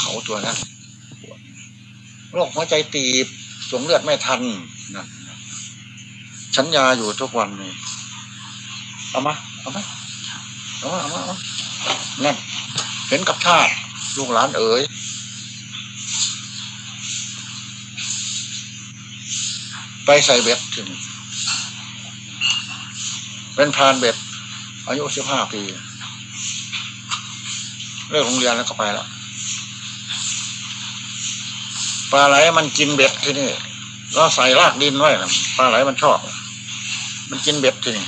เขาตัวนั้นโรคหัวใจตีบสวงเลือดไม่ทันนะฉันยาอยู่ทุกวันนี่เอามาเอามาเอามาเอามาเนั่นเห็นกับชาติลูกหลานเอ๋ยไปใส่เบ็ดถึงเป็นพานเบ็ดอายุสิบห้าปี เลิกโรงเรียนแล้วก็ไปแล้ว ปลาไหลมันกินเบ็ดที่นี่เราใส่รากดินไว้นะปลาไหลมันชอบ มันกินเบ็ดที่นี่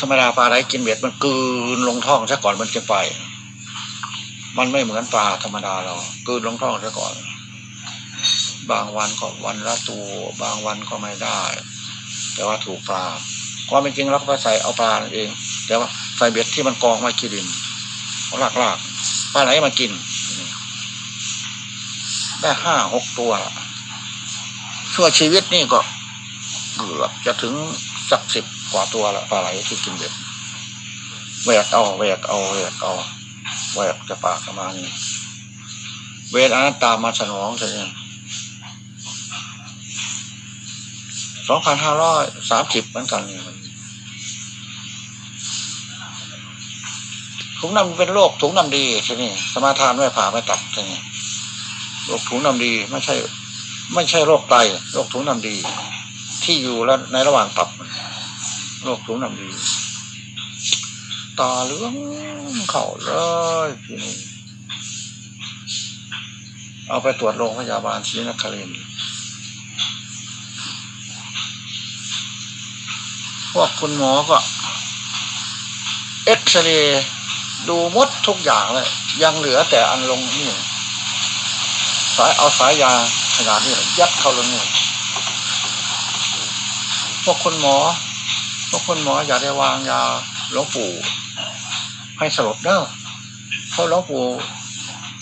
ธรรมดาปลาไหลกินเบ็ดมันกืนลงท้องซะก่อนมันจะไป มันไม่เหมือนปลาธรรมดาเรากืนลงท้องซะก่อน บางวันก็วันละตัว บางวันก็ไม่ได้ แต่ว่าถูกปลาความเป็นจริงเราก็ใส่เอาปลาเอง แต่ว่าใส่เบ็ดที่มันกองไว้กินดินเขาลากลากปลาไหลมากิน ได้ห้าหกตัวชั่วชีวิตนี่ก็เกือบจะถึงสักสิบกว่าตัวละปลาไหลที่กินเบ็ดแหวกเอาแหวกเอาแหวกเอาแหวกจะปากประมาณนี้เวทอนัตตามาสนองใช่ไหมสองพันห้าร้อยสามสิบเหมือนกันถุงน้ำเป็นโรคถุงน้ำดีใช่ไหมสมาทานไม่ผ่าไม่ตัดใช่ไหม โรคถุงน้ำดีไม่ใช่ ไม่ใช่โรคไตโรคถุงน้ำดี ที่อยู่แล้วในระหว่างตับโรคถุงน้ำดี ตาเหลืองเข่าเลยทีนี้เอาไปตรวจโรงพยาบาลศรีนครินทร์พวกคุณหมอก็เอ็กซเรย์ดูมดทุกอย่างเลย ยังเหลือแต่อันลงนี่ สายเอาสายยาขนาดนี้ยัดเข้าลงนี่พวกคุณหมอพวกคุณหมออย่าได้วางยาหลวงปู่ให้สลบเด้อเพราะหลวงปู่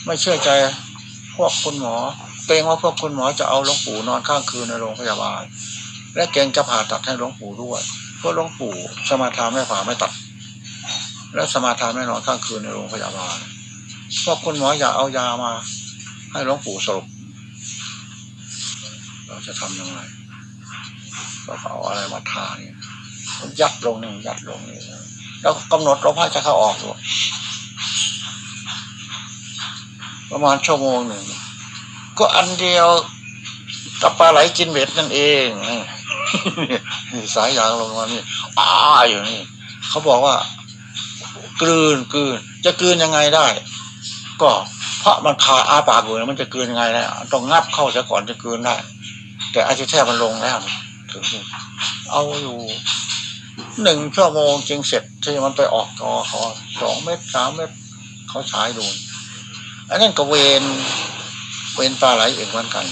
ไม่เชื่อใจพวกคุณหมอเกรงว่าพวกคุณหมอจะเอาหลวงปู่นอนข้างคืนในโรงพยาบาล และเกรงจะผ่าตัดให้หลวงปู่ด้วยเพราะหลวงปู่สมาทานไม่ผ่าไม่ตัด และสมาทานไม่นอนข้างคืนในโรงพยาบาลพวกคุณหมออย่าเอายามา ให้หลวงปู่สรุป เราจะทำยังไงเราเอาอะไรมาทาเนี่ยยัดลงนี่ยัดลงนี่แล้วกำหนดลมหายใจเข้าออกตัวประมาณชั่วโมงหนึ่ง ก็อันเดียวกับปลาไหลกินเบ็ดนั่นเองสายยางลงมานี่อ้าอยู่นี่เขาบอกว่ากลืนกลืน จะกลืนยังไงได้ ก็ เพราะมันคาอาปากอยู่มันจะเกลืนยังไงได้ต้องงับเข้าซะก่อนจะเกลืนได้ แต่อาชีแท้มันลงแล้วถึงเอาอยู่หนึ่งชั่วโมงจึงเสร็จที่มันไปออกกอขาสองเมตรสามเมตรเขาฉายดูอันนั้นก็เวนเวนปลาไหลเองเหมือนกัน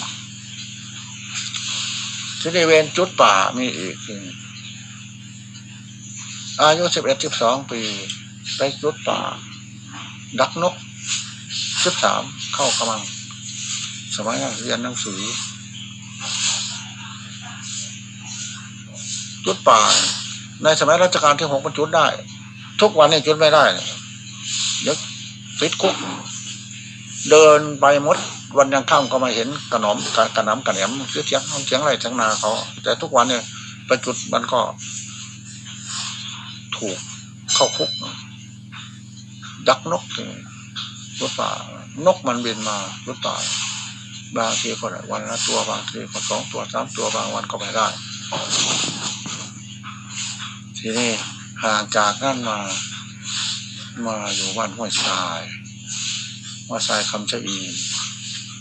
ที่ในเวนจุดป่ามีอีกทีอายุสิบเอ็ดสิบสองปี ไปจุดป่า ดักนก สิบสามเข้ากำลัง สมัยเรียนหนังสือจุดป่า ในสมัยรัชกาลที่หกมันจุดได้ ทุกวันนี้จุดไม่ได้เดี๋ยวติดคุก เดินไปมดวันยังข้ามก็มาเห็นกระหนอมกระน้ำกระแหนมเสียเสียงเสียงอะไรทั้งนาเขา แต่ทุกวันเนี่ยไปจุดมันก็ ถูกเข้าคุกดักนกเลย รถป่านกมันบินมารถป่าบางทีก็ได้วันละตัวบางทีก็สองตัวสามตัวบางวันก็ไม่ได้ ทีนี้ห่างจากนั่นมา มาอยู่วันห้วยทรายว่าทรายคำชะอี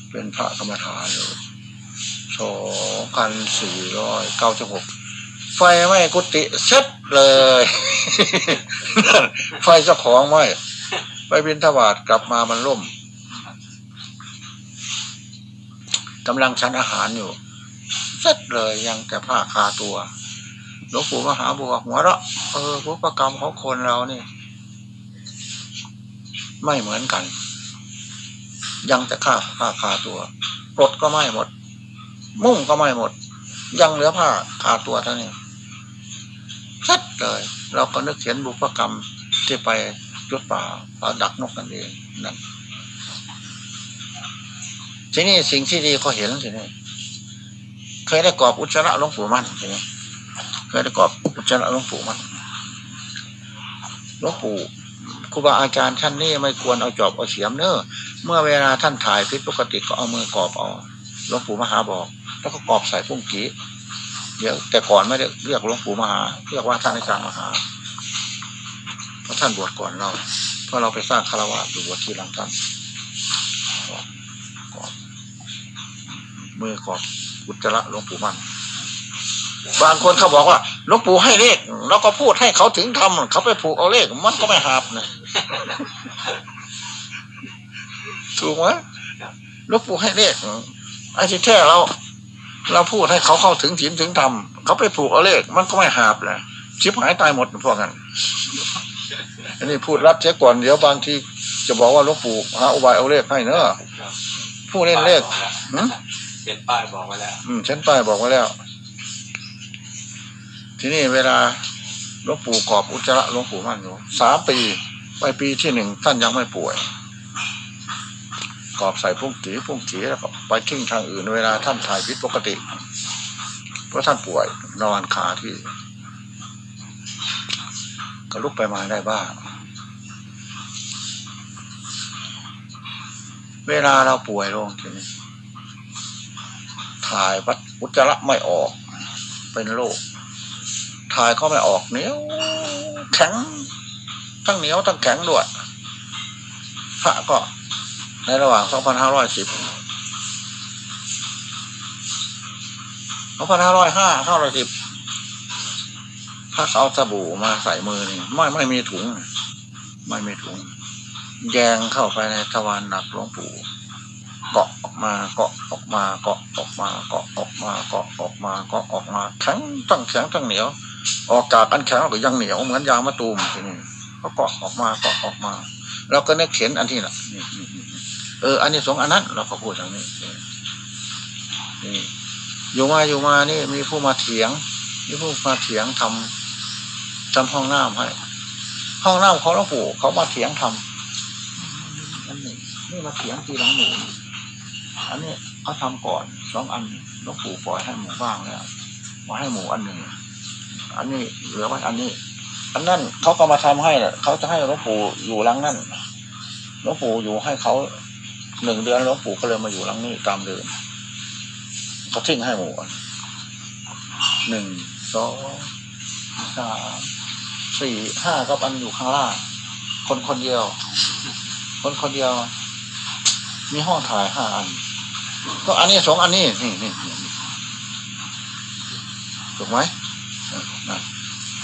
เป็นพระกรรมฐานอยู่สองพันสี่ร้อยเก้าสิบหกไฟไหม้กุฏิเซ็ตเลย ไฟเจ้าของไหม ไปบินทบาทกลับมามันล่มกำลังชั้นอาหารอยู่เสร็จเลยยังแต่ผ้าคาตัวหลวงปู่มหาบัวหัวเราะเออพุกรรมของคนเรานี่ ไม่เหมือนกัน ยังแต่ผ้าผ้าคาตัวปลดก็ไม่หมด มุ่งก็ไม่หมด ยังเหลือผ้าคาตัวเท่านี้ชัดเลย เราก็นึกเห็นบุพกรรมที่ไป จุดป่าป่าดักนกกันเองนั่นทีนี้สิ่งที่ดีเขาเห็นทีนี้เคยได้กรอบอุจจาระหลวงปู่มั่นทีนี้เคยได้กรอบอุจจาระหลวงปู่มั่นหลวงปู่ครูบาอาจารย์ท่านนี่ไม่ควรเอาจอบเอาเสียมเนอ้อเมื่อเวลาท่านถ่ายพิษปกติก็เอามือกรอบเอาหลวงปู่มหาบอก แล้วก็กรอบใส่พุ่งกี้เดี๋ยวแต่ก่อนไม่ได้เรียกหลวงปู่มหา เรียกว่าท่านอาจารย์มหา ราะท่านบวชก่อนเรา เพราะเราไปสร้างคารวะอยู่บวชที่หลังท่านกอบมือกอบอุจจระหลวงปู่มั่นบางคนเขาบอกว่าหลวงปู่ให้เลขแล้วก็พูดให้เขาถึงทำเขาไปผูกเอาเลขมันก็ไม่หาบนะถูกไหมหลวงปู่ให้เลขไอ้ที่แท้เรา เราพูดให้เขาเข้าถึงถิ่นถึงธรรมเขาไปผูกเอาเลขมันก็ไม่หาบเลยชิบหายตายหมดพวกกัน อันนี้พูดรับเช็ก่อนเดี๋ยวบางทีจะบอกว่าหลวงปู่หาอุบายเอาเลขให้เนอะผู้เล่นเลขเขียนป้ายบอกไว้แล้ว อืมเช่นป้ายบอกไว้แล้ว ทีนี้เวลาหลวงปู่กอบอุจจาระหลวงปู่มั่นอยู่สามปีไปปีที่หนึ่งท่านยังไม่ป่วย กอบใส่พุ่งกีพุ่งกีแล้วก็ไปทิ้งทางอื่นเวลาท่านถ่ายพิษปกติ เพราะท่านป่วยนอนขาที่ ก็ลุกไปมาได้บ้าง เวลาเราป่วยลงทีนี้ถ่ายวัดอุจจาระไม่ออก เป็นโรคถ่ายก็ไม่ออกเหนียวแข็งทั้งเหนียวทั้งแข็งด้วยพระก็ในระหว่าง 2510 2505 510 ถ้าเอาสบู่มาใส่มือนี่ไม่ไม่มีถุง ไม่มีถุง แยงเข้าไปในทวารหนักหลวงปู่เกาะออกมาเกาะออกมาเกาะออกมาเกาะออกมาเกาะออกมาเกาะออกมาแข็งตั้งแข็งตั้งเหนียว ออกจากอันแข็งก็ยังเหนียวเหมือนยางมะตูมทีนี้ก็เกาะออกมาเกาะออกมาเราก็นึกเข็นอันที่น่ะเอออันนี้สงอันนั้นเราก็พูดอย่างนี้นี่อยู่มาอยู่มานี่มีผู้มาเถียงมีผู้มาเถียงทำ ทำห้องน้ำให้ ห้องน้ำเขาหลวงปู่เขามาเถียงทำอันนี้นี่มาเถียงทีหลังหนูอันนี้เขาทำก่อนสองอันหลวงปู่ปล่อยให้หมูบ้างแล้วมาให้หมูอันหนึ่งอันนี้เหลือไว้อันนี้ อันนั้นเขาก็มาทำให้เขาจะให้หลวงปู่อยู่หลังนั่นหลวงปู่อยู่ให้เขาหนึ่งเดือนหลวงปู่ก็เลยมาอยู่หลังนี้ตามเดิมเขาทิ้งให้หมูหนึ่งสองสาม สี่ห้าก็อันอยู่ข้างล่าง คนคนเดียว คนคนเดียว มีห้องถ่ายห้าอัน ก็อันนี้สองอันนี้นี่นี่ถูกไหม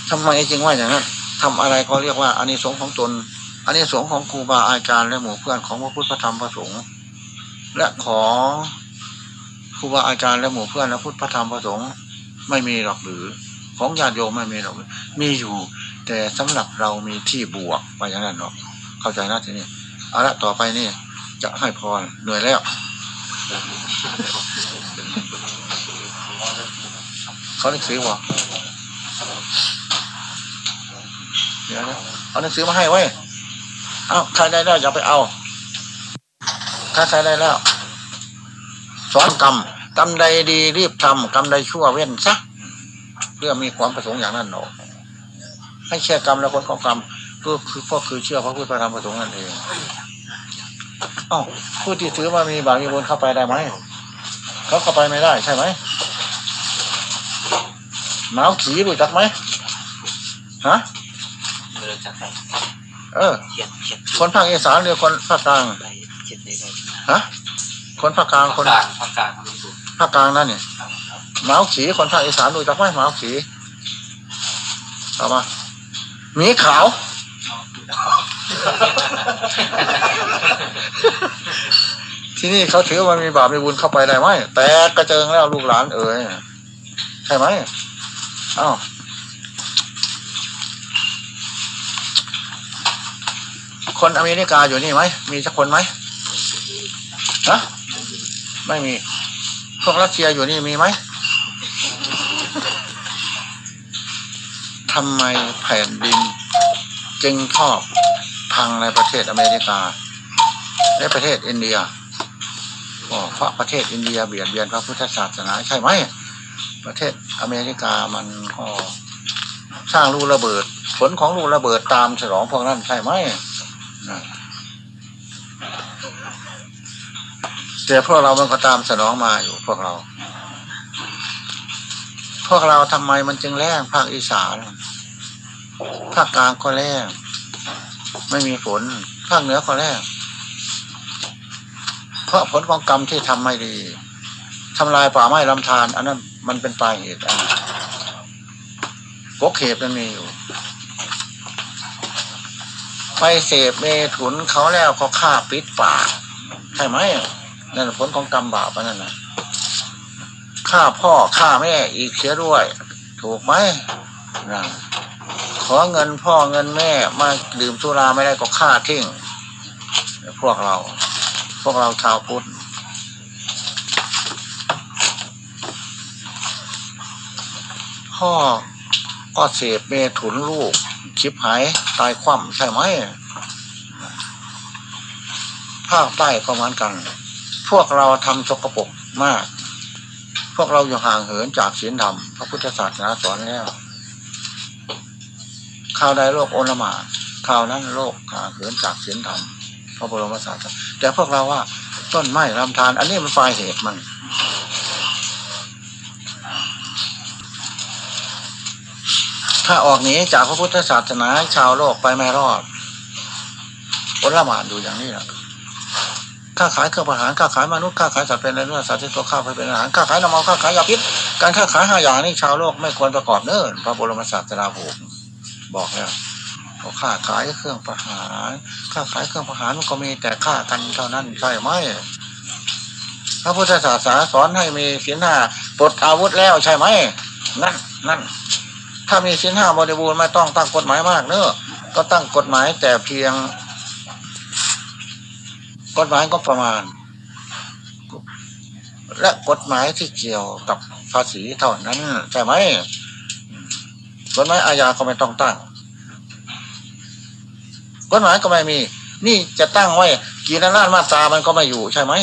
ทำไมจึงว่าอย่างนั้นทำอะไรก็เรียกว่าอันนี้สงของตนอันนี้สงของครูบาอาจารย์และหมู่เพื่อนของพระพุทธธรรมพระสงฆ์และของครูบาอาจารย์และหมู่เพื่อนและพุทธธรรมพระสงฆ์ไม่มีหรอกหรือ ของญาติโยมไม่มีหรอกมีอยู่ แต่สำหรับเรามีที่บวกไปอย่างนั้นหรอกเข้าใจนะทีนี้เอาละต่อไปนี่ จะให้พรเหนื่อยแล้วเขาหนังสือวะเดี๋ยวนะเอาหนังสือมาให้ไว้เอาใครได้แล้วอย่าไปเอา ถ้าใครได้แล้ว สอนกรรมกรรมใดดีรีบทำกรรมใดชั่วเว้นซะเพื่อมีความประสงค์อย่างนั้นหนอ ให้เชื่อกรรมแล้วคนของกรรมก็คือก็คือเชื่อพระพุทธธรรมประสงค์นั่นเองอ้าวผู้ที่ถือว่ามีบาปมีบุญเข้าไปได้ไหมเขาเข้าไปไม่ได้ใช่ไหมหนาวขีรู้จักไหมฮะเออ คนภาคอีสานหรือคนภาคกลางฮะคนภาคกลางคนภาคกลางภาคกลางนั่นเนี่ยหมาขีคนภาคอีสานรู้จักไหมหมาขีเอามา หมีขาว ที่นี่เขาถือว่ามีบาปมีบุญเข้าไปได้ไหมแต่กระเจิงแล้วลูกหลานเอ๋ยใช่ไหมอ้าวคนอเมริกาอยู่นี่ไหม มีสักคนไหมฮะไม่มี พวกรัสเซียอยู่นี่มีไหม ทำไมแผ่นดินจึงชอบพังในประเทศอเมริกาในประเทศอินเดียเพราะประเทศอินเดียเบียดเบียนพระพุทธศาสนาใช่ไหม ประเทศอเมริกามันก็สร้างรูระเบิด ผลของรูระเบิดตามฉลองพวกนั้นใช่ไหมแต่พวกเรามันก็ตามสนองมาอยู่พวกเรา พวกเราทำไมมันจึงแรงภาคอีสาน ภาคกลางก็แรงไม่มีฝน ภาคเหนือก็แรงเพราะผลของกรรมที่ทำไม่ดีทำลายป่าไม้ลำธารอันนั้นมันเป็นปลายเหตุอันกกเหตุมันมีอยู่ ไปเสพเมถุนเขาแล้วเขาฆ่าปิดป่าใช่ไหมนั่นผลของกรรมบาปอันนั่นนะฆ่าพ่อฆ่าแม่อีกเสียด้วย ถูกไหมนะ ขอเงินพ่อเงินแม่มาดื่มสุราไม่ได้ก็ฆ่าทิ้งพวกเรา พวกเราชาวพุทธพ่อก็เสพเมถุนลูกชิบหายตายคว่ำใช่ไหมภาคใต้ก็เหมือนกัน พวกเราทำสกปรกมาก พวกเราอยู่ห่างเหินจากศีลธรรมพระพุทธศาสนาสอนแล้ว ข่าวใดโลกโอลหมาข่าวนั้นโลกห่าเหินจากศีลธรรมพระบรมศาสนาแต่พวกเราว่า ต้นไม้ลำธารอันนี้มันปลายเหตุมันถ้าออกหนีจากพระพุทธศาสนาชาวโลกไปไม่รอดผลละหมาดดูอย่างนี้แหละค้าขายเครื่องประหารค้าขายมนุษย์ค้าขายสัตว์เป็นอะไรเนื้อสัตว์ที่ตัวข้าไปเป็นอาหารค้าขายน้ำมันค้าขายยาพิษการค้าขายห้าอย่างนี้ชาวโลกไม่ควรประกอบเนิ่นพระบรมศาสดาผม บอกแล้วเขาค้าขายเครื่องประหารค้าขายเครื่องประหารมันก็มีแต่ฆ่ากันเท่านั้นใช่ไหมพระพุทธศาสนาสอนให้มีศีลห้าปลดอาวุธแล้วใช่ไหมนั่นนั่นถ้ามีสินห้าบริบูรณ์ไม่ต้องตั้งกฎหมายมากเนอะก็ตั้งกฎหมายแต่เพียง กฎหมายก็ประมาณ และกฎหมายที่เกี่ยวกับภาษีเท่านั้นใช่ไหม กฎหมายอาญาก็ไม่ต้องตั้งกฎหมายก็ไม่มี นี่จะตั้งไว้ กีนนามาตามันก็ไม่อยู่ใช่ไหม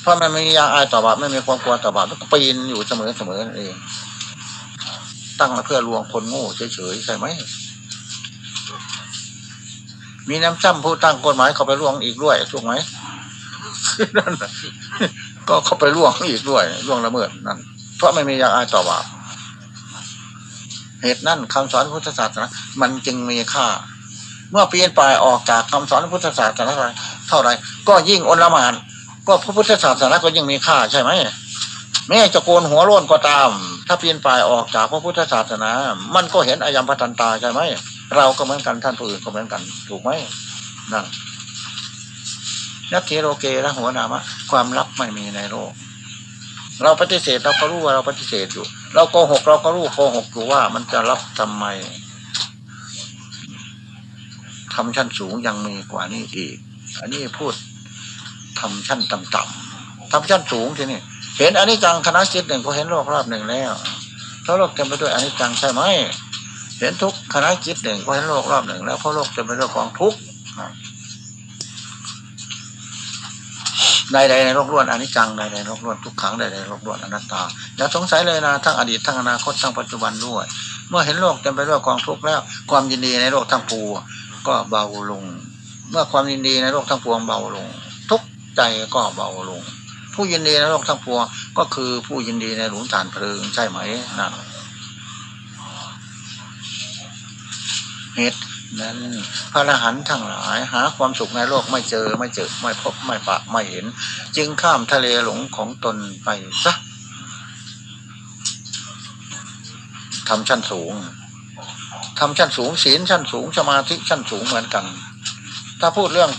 เพราะมันไม่มียาอายต่อบาปไม่มีความกลัวต่อบาปมันก็ปีนอยู่เสมอเสมอนั่นเอง ตั้งมาเพื่อลวงคนโง่เฉยๆใช่ไหมมีน้ำจ้ำผู้ตั้งกฎหมายเขาไปล่วงอีกด้วยถูกไหมนั่นก็เขาไปล่วงอีกด้วยล่วงละเมิดนั่นเพราะไม่มียาอายต่อบาป เหตุนั่นคำสอนพุทธศาสนามันจึงมีค่า เมื่อเปลี่ยนปลายออกจากคำสอนพุทธศาสนาเท่าไรก็ยิ่งอนละมานก็พระพุทธศาสนาก็ยิ่งมีค่าใช่ไหมแม่จะโกนหัวโล้นก็ตาม ถ้าเปลี่ยนปลายออกจากพระพุทธศาสนา มันก็เห็นอายมพทันตาใช่ไหมเราก็เหมือนกันท่านผู้อื่นก็เหมือนกัน ถูกไหมนั่นนักเทโรเกและหัวนามะความลับไม่มีในโลก เราปฏิเสธเราก็รู้ว่าเราปฏิเสธอยู่ เราโกหกเราก็รู้โกหกอยู่ว่ามันจะรับทำไมทำชั้นสูงยังมีกว่านี้อีก อันนี้พูดทำชั้นต่ำๆทำชั้นสูงทีนี่เห็นอันนี้จังคณะจิตหนึ่งก็เห็นโลกรอบหนึ่งแล้วถ้าโลกเต็มไปด้วยอันนี้จังใช่ไหมเห็นทุกคณะจิตหนึ่งก็เห็นโลกรอบหนึ่งแล้วเพราะโลกเต็มไปด้วยกองทุกข์ ใดๆในโลกล้วนอนนี้จังใดในโลกล้วนทุกขังใดในโลกล้วนอนัตตาอย่าสงสัยเลยนะทั้งอดีตทั้งอนาคตทั้งปัจจุบันด้วย เมื่อเห็นโลกเต็มไปด้วยกองทุกข์แล้ว ความยินดีในโลกทั้งปวงก็เบาลง เมื่อความยินดีในโลกทั้งปวงเบาลง ทุกใจก็เบาลง ผู้ยินดีในโลกทั้งปวงก็คือผู้ยินดีในหลุมฐานเพลิงใช่ไหมนั่นเหตุ นั้นพระอรหันต์ทั้งหลายหาความสุขในโลกไม่เจอไม่เจอไม่พบไม่ปะไม่เห็น จึงข้ามทะเลหลงของตนไปซะทำชั้นสูงทำชั้นสูงศีลชั้นสูงสมาธิชั้นสูงเหมือนกัน ถ้าพูดเรื่อง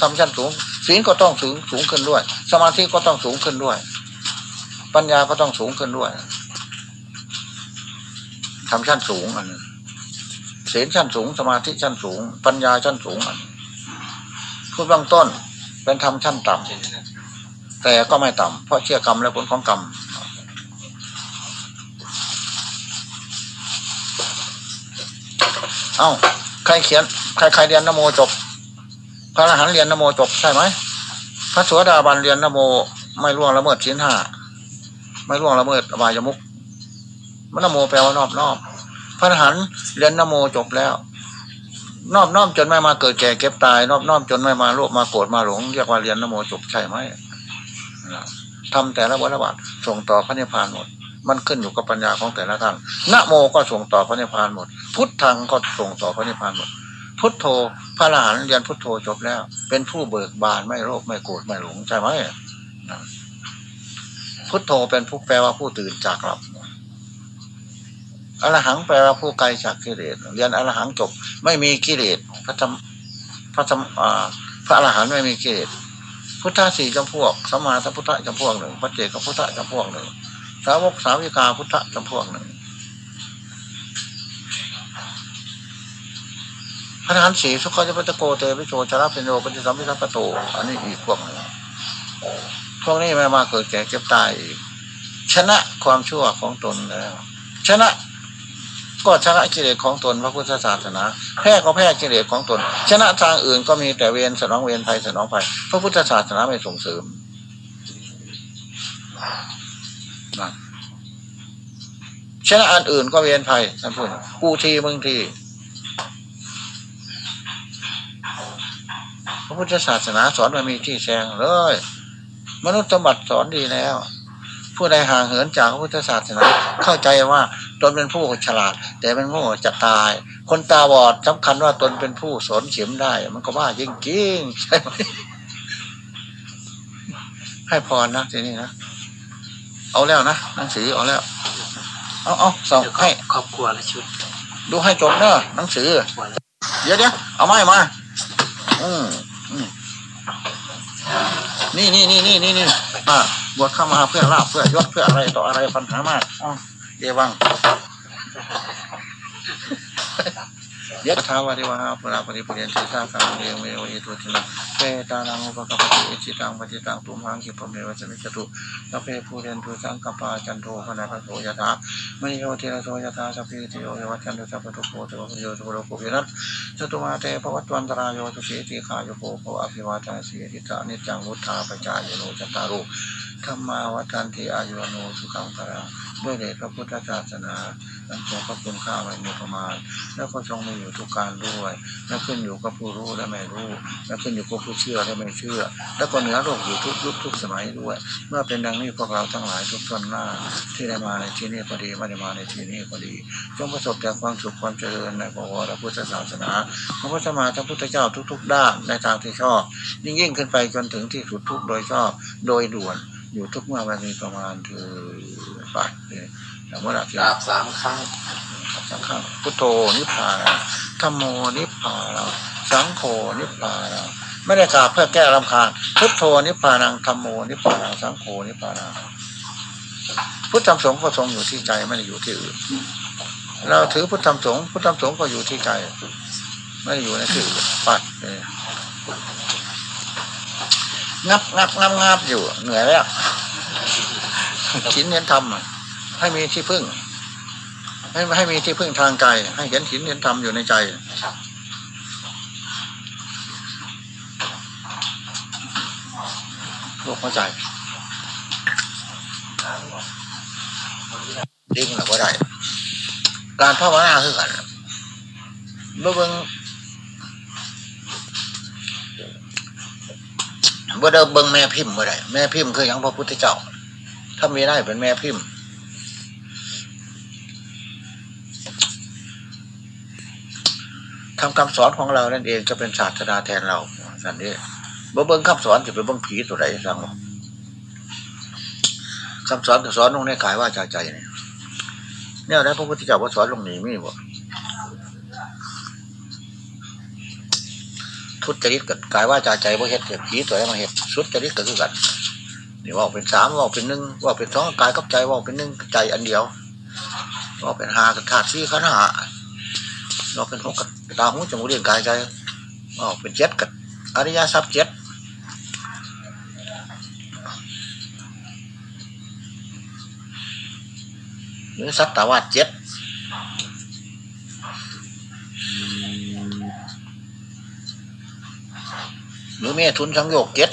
ทำชั้นสูงศีลก็ต้องสูงสูงขึ้นด้วย สมาธิก็ต้องสูงขึ้นด้วย ปัญญาก็ต้องสูงขึ้นด้วยทำชั้นสูงอันนึง ศีลชั้นสูง สมาธิชั้นสูง ปัญญาชั้นสูงพูดเบื้องต้นเป็นธรรมชั้นต่ำแต่ก็ไม่ต่ำเพราะเชื่อกรรมและผลของกรรมเอ้าใครเขียน ใครใครเรียนนโมจบ พระอรหันต์เรียนนโมจบใช่ไหมพระสวสดาบันเรียนนโมไม่ล่วงละเมิดชิ้นห้าไม่ล่วงละเมิดอบายมุกมันนโมแปลว่านอบนอบ พระอรหันต์เรียนนโมจบแล้วนอบน้อมจนไม่มาเกิดแก่เก็บตาย นอบน้อมจนไม่มาโลภมาโกรธมาหลงเรียกว่าเรียนนโมจบใช่ไหมทำแต่ละวัฏบาทส่งต่อพระนิพพานหมด มันขึ้นอยู่กับปัญญาของแต่ละท่านนโมก็ส่งต่อพระนิพพานหมด พุทธังก็ส่งต่อพระนิพพานหมด พุทโธพระอรหันต์เรียนพุทโธจบแล้ว เป็นผู้เบิกบานไม่โลภไม่โกรธไม่หลงใช่ไหมพุทโธเป็นผู้แปลว่าผู้ตื่นจากหลับ อรหังแปลว่าผู้ไกลจากกิเลสเรียนอรหังจบไม่มีกิเลสพระธรรมพระธรรมพระอรหันต์ไม่มีกิเลสพุทธะสี่จำพวกสมาสัพพุทธะจำพวกหนึ่งพระเจกพุทธะจำพวกหนึ่งสาวกสาวิกาพุทธะจำพวกหนึ่งพระทหารสีสุขจะพัตโกเตวิโชชราเป็นโยปฏิสัมพิทัปโต อันนี้อีกพวกหนึ่งพวกนี้ไม่มาเกิดแก่เก็บตายชนะความชั่วของตนแล้ว ชนะ ก็ชนะกิเลสของตนพระพุทธศาสนาแพ้ก็แพ้กิเลสของตน ชนะทางอื่นก็มีแต่เวรสนองเวรภัยสนองภัยพระพุทธศาสนาไม่ส่งเสริมชนะอันอื่นก็เวียนภัยท่านพูดกูทีมึงทีพระพุทธศาสนาสอนมันมีที่แซงเลย มนุษย์สมบัติสอนดีแล้ว ผู้ใดห่างเหินจากพระพุทธศาสนาเข้าใจว่า ตนเป็นผู้ฉลาด แต่เป็นโง่จะตาย คนตาบอดสำคัญว่าตนเป็นผู้สนเข็มได้ มันก็ว่าจริงๆใช่ไหมให้พรนะทีนี้นะเอาแล้วนะหนังสือเอาแล้ว เอาเอาสองให้ครอบครัวและชุดดูให้จบเนอะหนังสือ เดี๋ยวเดี๋ยวเอาไม้มาอืมอืมนี่นี่นี่นี่นี่นี่อ่าบวชเข้ามาเพื่อลาบเพื่อยศเพื่ออะไรต่ออะไรปัญหามากอ๋อ เอวังเดี๋ยวท้าวาริวาปราปริปุเรนติสาคังเรียงเมวิตุตินะเปตานังอุปกปติอิจิตังปฏิตังตุมหังคิปเมวัสมิจตุสัพเพภูเรนตุสังกปาจันโทพนาคโสยถามณิโยติระโสยถาสัพพิติโยเยวัจันตุสัพพทุโพตุโยตุโลกุวิรัตสตุมาเตปวัตวันตรายโยตุสีติขาโยโภภวะภิวาทาสีติตานิจังวุฒาปจายโนจัตตารุธรรมาวัฏันติอายุโนสุขังพระ ด้วยเดชพระพุทธศาสนาอันทรงพระคุณข้าไม่มีประมาณ แล้วก็ทรงมีอยู่ทุกการด้วย แล้วขึ้นอยู่กับผู้รู้และไม่รู้ แล้วขึ้นอยู่กับผู้เชื่อและไม่เชื่อ แล้วก็เหนือโลกอยู่ทุกยุคทุกสมัยด้วย เมื่อเป็นดังนี้พวกเราทั้งหลายทุกท่านหน้า ที่ได้มาในที่นี้ก็ดีไม่ได้มาในที่นี้ก็ดีจงประสบแต่ความสุขความเจริญในพระวรพุทธศาสนาพระพุทธมาพระพุทธเจ้าทุก ๆ ด้านในทางที่ชอบยิ่งยิ่งขึ้นไปจนถึงที่สุดทุกโดยชอบโดยด่วนอยู่ทุกเมื่อวันมีประมาณคือ ปัดเนี่ยแต่เมื่อไหร่กราบสามครั้งสังพุทโธนิพพานธรรมโมนิพพานสังโฆนิพพานไม่ได้กราบเพื่อแก้รำคาญพุทโธนิพพานังธรรมโมนิพพานังสังโฆนิพพานังพุทธธรรมสงฆ์ก็ทรงอยู่ที่ใจไม่ได้อยู่ที่อื่นเราถือพุทธธรรมสงฆ์พุทธธรรมสงฆ์ก็อยู่ที่ใจไม่ได้อยู่ในที่อื่นปัดเลยงับงับงับงับอยู่เหนื่อยแล้ว ขินเน้นทำอะให้มีที่พึ่ง ให้ให้มีที่พึ่งทางใจให้เห็นหินเห็นธรรมอยู่ในใจโลกหัวใจดิ้งหรือว่าได้การภาวนาคือกันเมื่อเบิ่งเมื่อเดิมเบิ่งแม่พิมพ์เมื่อไรแม่พิมพ์คืออย่างพระพุทธเจ้า ถ้ามีได้เป็นแม่พิมพ์ ทำคำสอนของเรานั่นเองจะเป็นศาสดาแทนเราสันนี้บ่เบิ้งคำสอนจะไปเบิ้งผีตัวใดสั่งคำสอนจะสอนลงในกายว่าใจใจเนี่ยเนี่ยได้พระพุทธเจ้าว่าสอนลงนี้มีบ่ทุจริตกับกายว่าใจใจว่าเฮ็ดเกิดผีตัวใดมาเฮ็ดสุจริตก็คือกัน นี่ว่าเป็นสามว่าเป็นหนึ่งว่าเป็นสองกายกับใจว่าเป็นหนึ่งใจอันเดียวว่าเป็นหากับธาตุสี่ขันหาเราเป็นหกกับตาหูจมูกเลี้ยงกายใจอ๋อเป็นเจ็ดกับอริยสัพเจ็ดหรือสัตตวาเจ็ดหรือเมทุนสังโยกเก็ต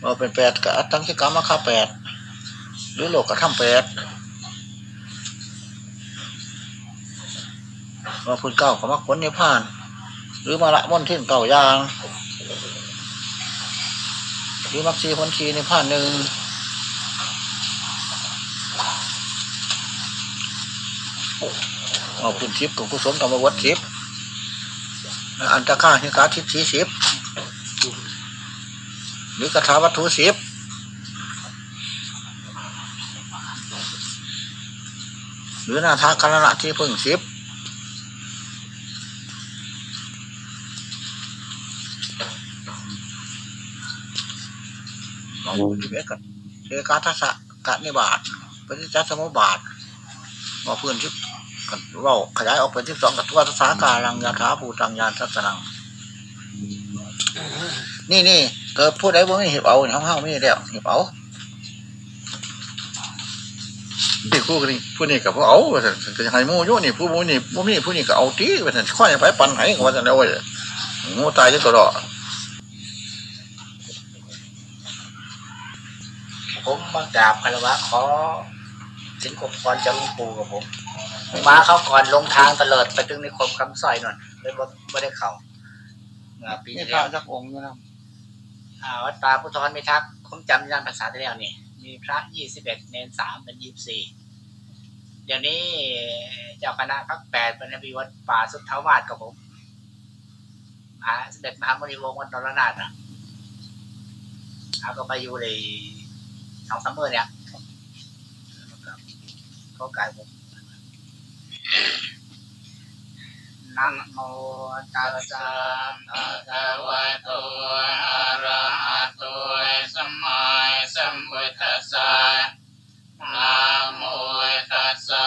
เราเป็นแปดกับอัตตังคิกรรมาค่าแปดหรือโลกกระทำแปดเราพูดเก้ากับมักผลนิพพาน หรือมาละม่อนทิ้นเก่ายาง หรือมักซีผลชีในิพพานหนึ่งเอาพื้นทิพย์ของกุศลกรรมวัตทิพย์อันตะข้าหิกาทิพย์สีสิบ หรือกระถาวัตถุสิบหรือนาทาคารณะที่พึ่งสิบเอาสิบเอ็ดกับเอกาทัศกะนิบาตปฏิจจสมุปบาทมาเพื่อนชิบกันเราขยายออกเป็นที่สองกับตัวภาษาการังยาถาภูตังยานทัศนังนี่นี่ เกิดพูดได้บ่ไม่เห็บเอาห้องห้องไม่แล้วเห็บเอาที่คู่กันนี่ผู้นี้กับผู้เอาว่าจะจะให้มูโยนี่ผู้มูนี่ผู้นี้ผู้นี้ก็เอาตีว่าจะค่อยไปปันไหนว่าจะเอาไว้งูตายจะตัวรอผมมากราบคารวะขอสินคมพรจากหลวงปู่กับผมมาเข้าก่อนลงทางตลอดไปถึงในคมคำสร้อยหน่อยเลยบ่ไม่ได้เข่าเมื่อปีนี่ที่พระแล้วจักองค์นะอ่า วัดตาพุทธรไม่ทักคงจำยันภาษาได้แล้วนี่ มีพระยี่สิบเอ็ดเนนสามเป็นยี่สิบสี่เดี๋ยวนี้เจ้าคณะพักแปดเป็นอภิวัตป่าสุทธาวาสกับผมมหาเสด็จมหามุนีวงศ์วัดนรนาถนะเอาก็ไปอยู่เลยสองสามเมื่อเนี่ยเขากายผม นะโมตัสสะภะคะวะโตอะระหะโตสัมมาสัมพุทธัสสะนะโมตัสสะ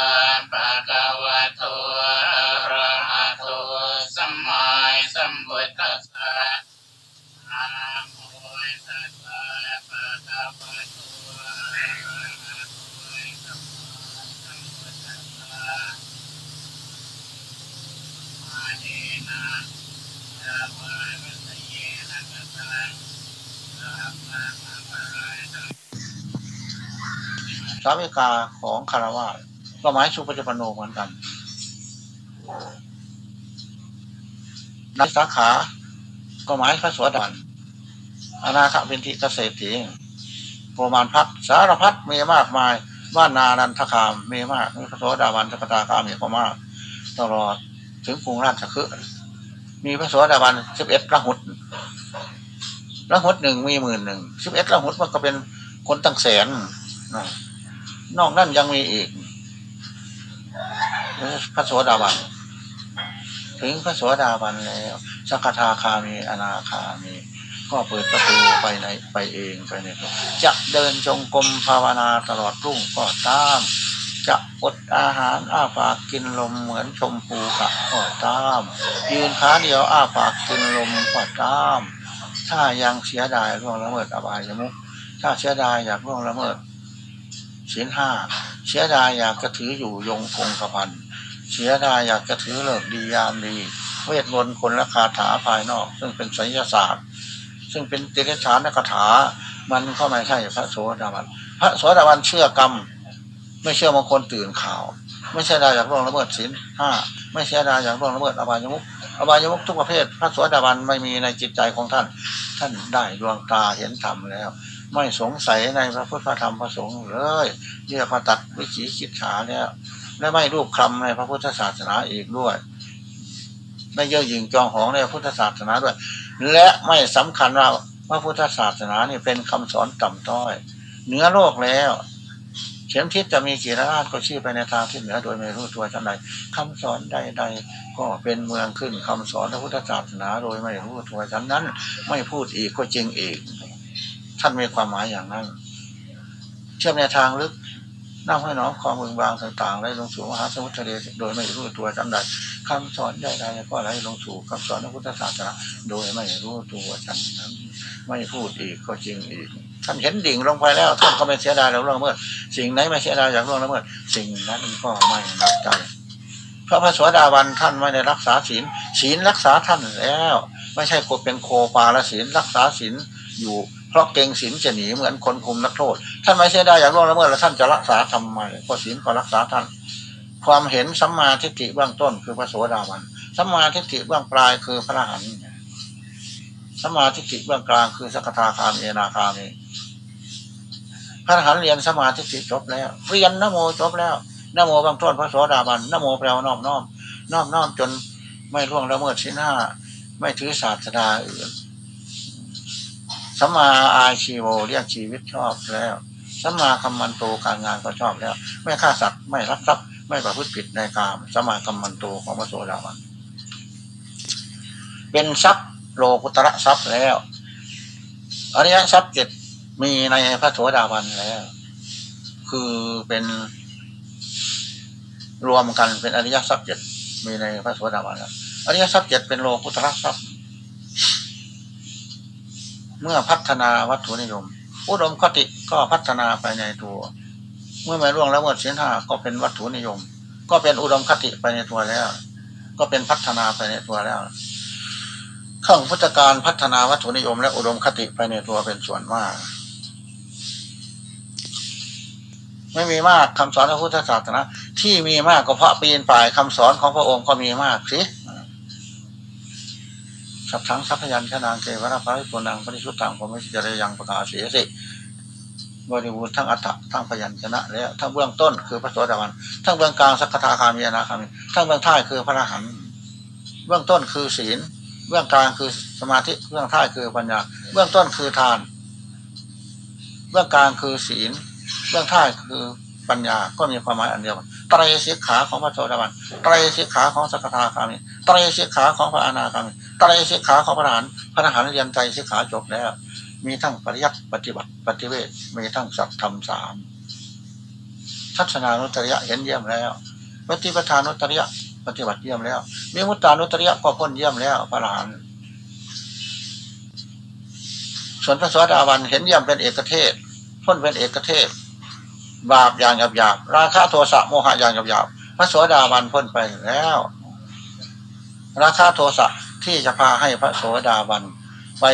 ภะคะวะโตอะระหะโตสัมมาสัมพุทธัสสะนะโมตัสสะภะคะวะโตอะระหะโตสัมมาสัมพุทธัสสะ มาเนนะยะวะวัสเยนะกะตังสัมมาสัมพุทธัสสะ สาวิกาของคารวะก็หมายสุปฏิปโนเหมือนกันนักสาขา ก็หมายพระสวสดันอนาคเป็นทิเกษตรีโปรมาณพักสารพัดมีมากมายบ้านนานันทคามมีมากมีพระโสดาบันสกตาคามีก็มาก ตลอดถึงกรุงราชคฤห์มีพระโสดาบันสิบเอ็ดระหุดระหุดหนึ่งมีหมื่นหนึ่งสิบเอ็ดระหุดมันก็เป็นคนตั้งแสนนะ นอกนั้นยังมีอีกพระโสดาบันถึงพระโสดาบันแล้วสกทาคามีอนาคามี ก็เปิดประตูไปในไปเองไปในตัวจะเดินจงกรมภาวนาตลอดรุ่งก็ตาม จะอดอาหารอ้าปากกินลมเหมือนชมพูกะก็ตาม ยืนขาเดียวอ้าปากกินลมก็ตาม ถ้ายังเสียดายร่วงละเมิดอบายมุขถ้าเสียดายอยากร่วงละเมิด ศีลห้าเสียดายอยากจะถืออยู่ยงคงกระพันเสียดายอยากจะถือเลิกดียามดี เวทมนต์คนละคาถาภายนอก ซึ่งเป็นไสยศาสตร์ ซึ่งเป็นติรชานคาถา มันก็ไม่ใช่พระโสดาบันพระโสดาบันเชื่อกรรม ไม่เชื่อมงคลตื่นข่าว ไม่ใช่ได้อยากร่วงละเมิดศีลห้าไม่ใช่ได้อยากร่วงละเมิดอบายมุขอบายมุขทุกประเภท พระโสดาบันไม่มีในจิตใจของท่าน ท่านได้ดวงตาเห็นธรรมแล้ว ไม่สงสัยในพระพุทธธรรมพระสงฆ์เลยเรียกว่าตัดวิถีคิดขาแล้วและไม่รูปคำในพระพุทธศาสนาอีกด้วยไม่เย่อหยิ่งจองหองในพระพุทธศาสนาด้วย และไม่สำคัญว่าพระพุทธศาสนานี่เป็นคำสอนต่ำต้อยเหนือโลกแล้วเข็มทิศจะมีกี่ราชก็ชี้ไปในทางที่เหนือโดยไม่รู้ตัวท่านใดคำสอนใดๆก็เป็นเมืองขึ้นคำสอนพระพุทธศาสนาโดยไม่รู้ตัวท่านนั้น ไม่พูดอีกก็จริงอีก ท่านมีความหมายอย่างนั้น เชื่อมในทางลึกน้ำให้น้องความเมืองบางต่างๆไหลลงสู่มหาสมุทรทะเลโดยไม่รู้ตัวจำใดคำสอนใดๆก็ไหลลงสู่คำสอนพระพุทธศาสนาโดยไม่รู้ตัวฉันนั้นไม่พูดอีกก็จริงอีกท่านเห็นดิ่งลงไปแล้วท่านก็ไม่เสียดายแล้วล่วงเมิดสิ่งไหนไม่เสียดายอย่างล่วงละเมิดสิ่งนั้นก็ไม่นับใจเพราะพระสวสดาวันท่านไม่ได้รักษาศีลศีลรักษาท่านแล้ว ไม่ใช่กดเป็นโคปาลศีลรักษาศีลอยู่ เพราะเก่งศีลจะหนีเหมือนคนคุมนักโทษ ท่านไม่เสียดายอย่างล่วงละเมิดแล้วท่านจะรักษาทำไมเพราะศีลก็รักษาท่าน ความเห็นสัมมาทิฏฐิเบื้องต้นคือพระโสดาบันสัมมาทิฏฐิเบื้องปลายคือพระอรหันต์สัมมาทิฏฐิเบื้องกลางคือสักทาคามีนาคามีพระอรหันต์เรียนสัมมาทิฏฐิจบแล้วเรียนนโมจบแล้วนโมเบื้องต้นพระโสดาบันนโมแปลว่าน้อมน้อมน้อมน้อมจนไม่ล่วงละเมิดชิ้นห้าไม่ถือศาสดาอื่น สัมมาอาชีโวเรียกชีวิตชอบแล้วสัมมาคำมันโตการงานก็ชอบแล้ว ไม่ฆ่าสัตว์ไม่รักทรัพย์ไม่ประพฤติผิดในกามสมากรรมันโตของพระโสดาบันเป็นทรัพย์โลกุตระทรัพย์แล้วอริยทรัพย์เจ็ดมีในพระโสดาบันแล้ว คือเป็นรวมกันเป็นอริยทรัพย์เจ็ดมีในพระโสดาบันแล้วอริยทรัพย์เจ็ดเป็นโลกุตระทรัพย์ เมื่อพัฒนาวัตถุนิยม อุดมคติก็พัฒนาไปในตัว เมื่อไม่ร่วงแล้วเมื่อเสียนห้าก็เป็นวัตถุนิยม ก็เป็นอุดมคติไปในตัวแล้ว ก็เป็นพัฒนาไปในตัวแล้วข้างพุทธการพัฒนาวัตถุนิยม และอุดมคติไปในตัวเป็นส่วนมาก ไม่มีมากคำสอนของพุทธศาสนาที่มีมากก็เพราะปีนป่ายคำสอนของพระองค์ก็มีมากสิ สัพทังสัพยัญชนะเกวราภริปุนังปริสุทธังผมไม่จะได้ยังประกาศเสียสิบริบูรณ์ทั้งอัตตะทั้งพยัญชนะแล้วทั้งเบื้องต้นคือพระโสดาบันทั้งเบื้องกลางสักทาคามีอนาคามีทั้งเบื้องท้ายคือพระอรหันต์เบื้องต้นคือศีล เบื้องกลางคือสมาธิเบื้องท้ายคือปัญญา เบื้องต้นคือทาน เบื้องกลางคือศีล เบื้องท้ายคือปัญญาก็มีความหมายอันเดียวกัน ไตรสิกขาของพระโสดาบันไตรสิกขาของสกทาคามีไตรสิกขาของพระอนาคามีไตรสิกขาของพระอรหันต์พระอรหันต์เรียนใจสิกขาจบแล้ว มีทั้งปริยัติปฏิบัติปฏิเวทมีทั้งสัพธรรมสามทัศนานุตริยะเห็นเยี่ยมแล้วปฏิปทานุตริยะปฏิบัติเยี่ยมแล้วมีมุตตานุตริยะก็พ้นเยี่ยมแล้วพระอรหันต์ส่วนพระสวัสดาวันเห็นเยี่ยมเป็นเอกเทศพ้นเป็นเอกเทศ บาปอย่างหยาบหยาบราคะโทสะโมหะอย่างหยาบหยาบพระสวัสดาวันพ้นไปแล้ว ราคะโทสะที่จะพาให้พระโสดาบันไป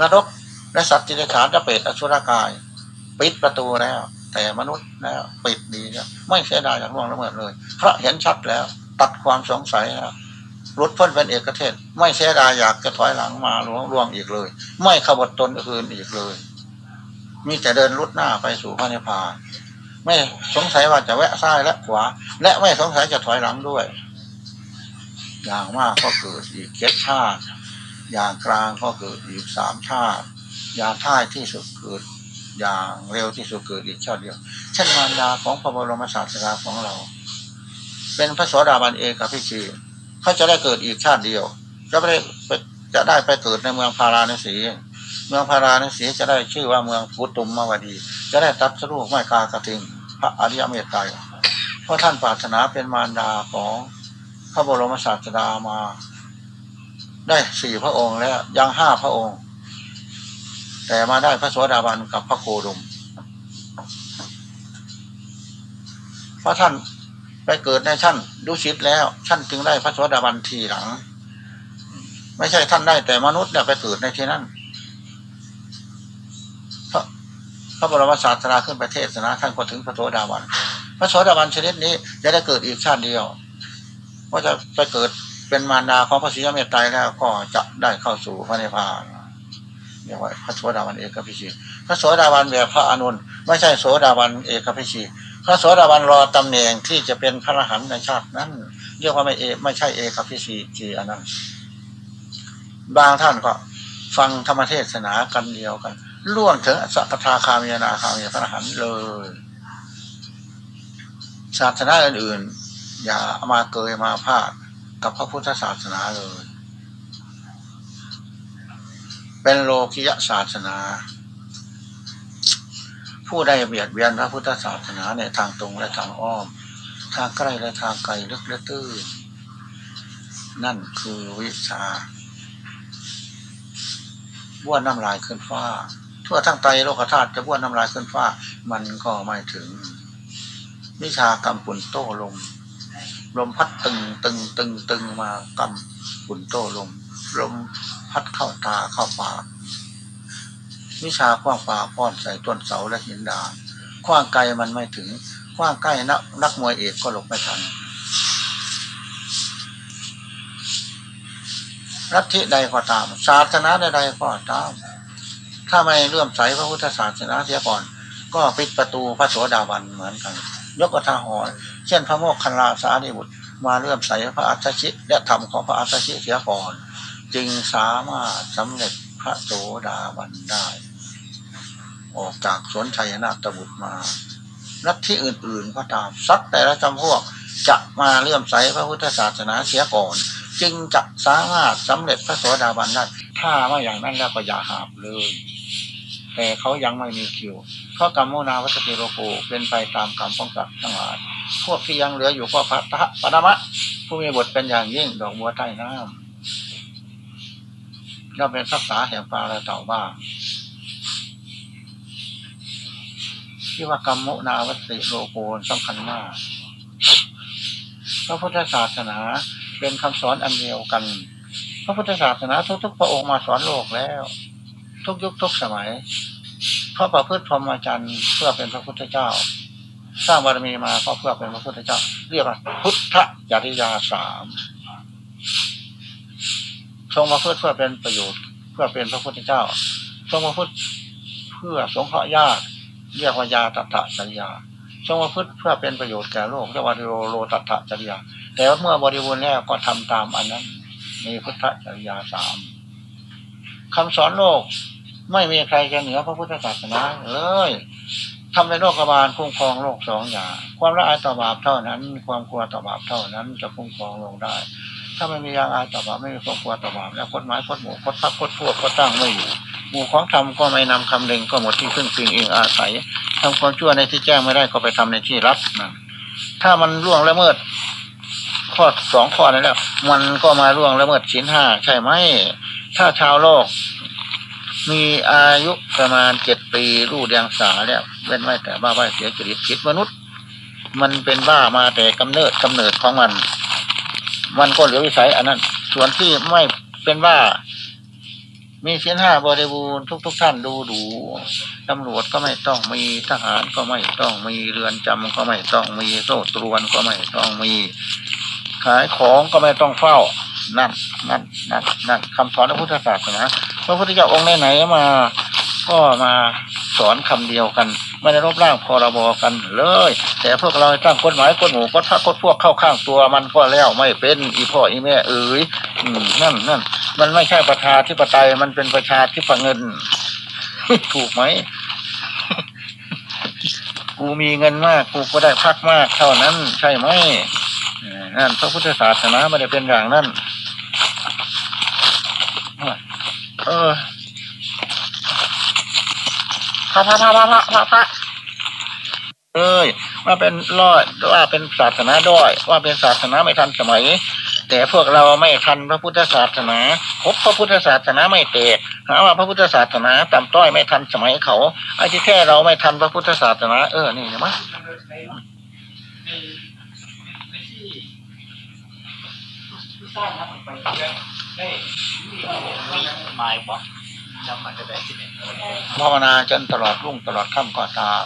นรกและสัตว์ที่ได้ขานจะเปรตอสุรกาย ปิดประตูแล้ว แต่มนุษย์แล้วปิดดีแล้วไม่เสียดายอย่างล่วงละเมิดเลย เพราะเห็นชัดแล้ว ตัดความสงสัยแล้วรุดพ้นเป็นเอกเทศ ไม่เสียดายอยากจะถอยหลังมาลวงล่วงอีกเลย ไม่ขบฏตนอื่นอีกเลย มีแต่เดินลุดหน้าไปสู่พระนิพพาน ไม่สงสัยว่าจะแวะซ้ายและขวา และไม่สงสัยจะถอยหลังด้วย อย่างมากก็เกิดอีกเจ็ดชาติ อย่างกลางก็เกิดอีกสามชาติ อย่างท้ายที่สุดเกิดอย่างเร็วที่สุดเกิดอีกชาติเดียว เช่นมารดาของพระบรมศาสดาของเรา เป็นพระโสดาบันเอกพิชีเขาจะได้เกิดอีกชาติเดียวจะไม่ได้จะได้ไปเกิดในเมืองพาราณสี เมืองพาราณสีจะได้ชื่อว่าเมืองพุตุมมาวดี จะได้ตัดสรุปไม่กากระทิง พระอริยเมตไตรเพราะท่านปรารถนาเป็นมารดาของพระบรมศาสดามา ได้สี่พระองค์แล้วยังห้าพระองค์ แต่มาได้พระสวสดาบันกับพระโคดมเพราะท่านไปเกิดในชั้นดุสิตแล้วท่านจึงได้พระสวสดาบันทีหลัง ไม่ใช่ท่านได้แต่มนุษย์เนี่ยไปเกิดในที่นั้นพระ พระบรมศาสดาขึ้นไปเทศนาท่านก็ถึงพระโสดาบัน พระโสดาบันชนิดนี้จะได้เกิดอีกชาติเดียวว่าจะไปเกิดเป็นมารดาของพระศรีเมตไตรแล้วก็จะได้เข้าสู่พระนิพพานเรียกว่าพระโสดาบันเอกพิชีพระโสดาบันแบบพระอนุนไม่ใช่โสดาบันเอกพิชีพระโสดาบันรอตำแหน่งที่จะเป็นพระอรหันต์ในชาตินั้น เรียกว่าไม่เอไม่ใช่เอกพิชีจีอันนั้น บางท่านก็ฟังธรรมเทศนากันเดียวกัน ล่วงถึงสัพทาคามีนาคามีพระอรหันต์เลยศาสนาอื่นๆอย่ามาเกยมาพาดกับพระพุทธศาสนาเลย เป็นโลกิยศาสนา ผู้ใดเบียดเบียนพระพุทธศาสนาในทางตรงและทางอ้อม ทางใกล้และทางไกลลึกและตื้นนั่นคือวิชาบ้วนน้ำลายขึ้นฟ้า ทั่วทั้งไตโลกธาตุจะบ้วนน้ำลายขึ้นฟ้า มันก็ไม่ถึง วิชากรรมปุ่นโต้ลม ลมพัดตึงตึงตึงตึงมากำปุ่นโต้ลม ลมพัดเข้าตาเข้าปากวิชาคว้างปาป้อนใส่ต้นเสาและหินดาคว้างไกลมันไม่ถึงคว้างใกล้นักนักมวยเอกก็หลบไม่ทันรัฐิใดก็ตาม ศาสนาใดๆก็ตาม ถ้าไม่เลื่อมใสพระพุทธศาสนาเสียก่อน ก็ปิดประตูพระโสดาบันเหมือนกัน ยกกระทาหอยเช่นพระโมคคัลลาสารีบุตร มาเลื่อมใสพระอัศชิและธรรมของพระอัศชิเสียก่อน จึงสามารถสำเร็จพระโสดาบันได้ ออกจากสวนชัยนาตบุตรมาลัทธิอื่นๆก็ตามสักแต่ละจำพวกจะมาเลื่อมใสพระพุทธศาสนาเสียก่อน จึงจะสามารถสำเร็จพระโสดาบันได้ถ้าไม่อย่างนั้นแล้วก็อย่าหาบเลย แต่เขายังไม่มีคิว เพราะกรรมโมนาวัตถิโรโกเป็นไปตามกรรมของสัตว์ทั้งหลาย พวกที่ยังเหลืออยู่ก็พระตะปรมะ ผู้มีบทเป็นอย่างยิ่งดอกบัวใต้น้ำเราเป็นสักษาแห่งปลาและเต่าบ้าที่ว่ากรรมโมนาวัตถิโรโกสำคัญมากพระพุทธศาสนาเป็นคำสอนอันเดียวกัน พระพุทธศาสนาทุกๆพระองค์มาสอนโลกแล้ว ทุกยุคทุกสมัย เพราะประพฤติพรหมจรรย์เพื่อเป็นพระพุทธเจ้า สร้างบารมีมาเพราะเพื่อเป็นพระพุทธเจ้า เรียกว่าพุทธจริยาสามทรงมาเพื่อเพื่อเป็นประโยชน์เพื่อเป็นพระพุทธเจ้า ทรงมาพุทธเพื่อสงเคราะห์ญาติเรียกว่ายาตถะจริยาทรงมาพุทธเพื่อเป็นประโยชน์แก่โลกเรียกว่าโลโลตถะจริยา แต่ว่าเมื่อบริบูรณ์แล้วก็ทำตามอันนั้นมีพุทธจริยาสามคำสอนโลก ไม่มีใครจะเหนือพระพุทธศาสนาเลยทำในโลกบาลคุ้มครองโลกสองอย่าง ความละอายต่อบาปเท่านั้น ความกลัวต่อบาปเท่านั้น จะคุ้มครองลงได้ ถ้าไม่มียางอายต่อบาปไม่มีความกลัวต่อบาปแล้วกฎหมายกฎหมู่กฎพักกฎพวกก็ตั้งไม่อยู่หมู่ของธรรมก็ไม่นำคำเด่งก็หมดที่พึ่งพิงเองอาศัยทำความชั่วในที่แจ้งไม่ได้ก็ไปทำในที่รับนะถ้ามันล่วงละเมิด ข้อสองข้อนั้นแล้ว มันก็มาล่วงละเมิดชิ้นห้าใช่ไหมถ้าชาวโลก มีอายุประมาณเจ็ดปีรู้เดียงสาแล้วเว้นไว้แต่บ้าใบเสียจริตคิดมนุษย์ มันเป็นบ้ามาแต่กำเนิดกำเนิดของมัน มันก็เหลือวิสัยอันนั้น ส่วนที่ไม่เป็นบ้า มีเส้นห้าบริบูรณ์ทุก ๆทท่านดูดูตำรวจก็ไม่ต้องมีทหารก็ไม่ต้องมีเรือนจำก็ไม่ต้องมีโซ่ตรวนก็ไม่ต้องมี ขายของก็ไม่ต้องเฝ้า นั่นนั่นนั่นนั่นคำสอนพระพุทธศาสนาพระพุทธเจ้าองค์ไหนๆมา ก็มาสอนคำเดียวกัน ไม่ได้รบร่างพรบกันเลย แต่พวกเราตั้งกฎหมายกฎหมู่กฎทักกฎพวกเข้าข้างตัวมันก็แล้วไม่เป็นอีพ่ออีแม่เอ๋ยนั่นนั่นมันไม่ใช่ประชาธิปไตยมันเป็นประชาธิปเงิน ถูกไหมกูมีเงินมากกูก็ได้พักมากเท่านั้น ใช่ไหมนั่นพระพุทธศาสนาไม่ได้เป็นอย่างนั้น เออพระพระพระพระพระพระพระเอ้ยว่าเป็นรอดว่าเป็นศาสนาด้อยว่าเป็นศาสนาไม่ทันสมัย แต่พวกเราไม่ทันพระพุทธศาสนาพบพระพุทธศาสนาไม่เตะหาว่าพระพุทธศาสนาต่ำต้อยไม่ทันสมัยเขาไอ้ที่แค่เราไม่ทันพระพุทธศาสนาเออนี่เห็นไหม หมายบอกจำมันจะได้ที่ไหนภาวนาจนตลอดรุ่งตลอดค่ำก็ตาม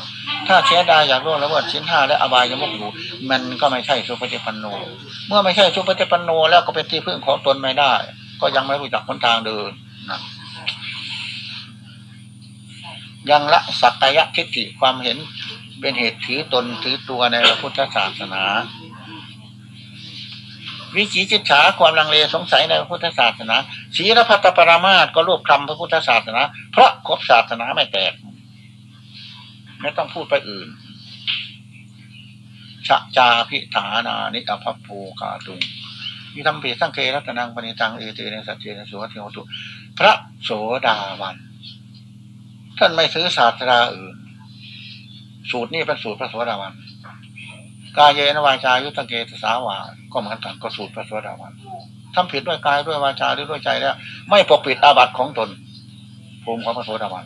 ถ้าเสียดายอยากร่วงละเมิดชิ้นห้าและอบายยมุกอยู่มันก็ไม่ใช่สุปฏิปันโน เมื่อไม่ใช่สุปฏิปันโนแล้วก็เป็นที่พึ่งของตนไม่ได้ ก็ยังไม่รู้จักคนทางเดินนะยังละสักกายทิฏฐิความเห็นเป็นเหตุถือตนถือตัวในพระพุทธศาสนา วิจิจิตฉาความลังเลสงสัยในพระพุทธศาสนาศีลพัตปรามาตก็รวบคำพระพุทธศาสนา เพราะครบศาสนาไม่แตก ไม่ต้องพูดไปอื่นชะจาพิฐานานิอภัพโภกาตุงมีทำเพียสังเครัตนังปณิตังเอเตนสัจเจนสุวัติโหตุพระโสดาวัน ท่านไม่ซื้อศาสตราอื่น สูตรนี้เป็นสูตรพระโสดาวัน กายเยนวาจายุตเกตสาวา ก็เหมือนกันก็สูตรพระโสดาวันทำผิดด้วยกายด้วยวาจาหรือด้วยใจแล้ว ไม่ปกปิดอาบัติของตนภูมิของพระโสดาบัน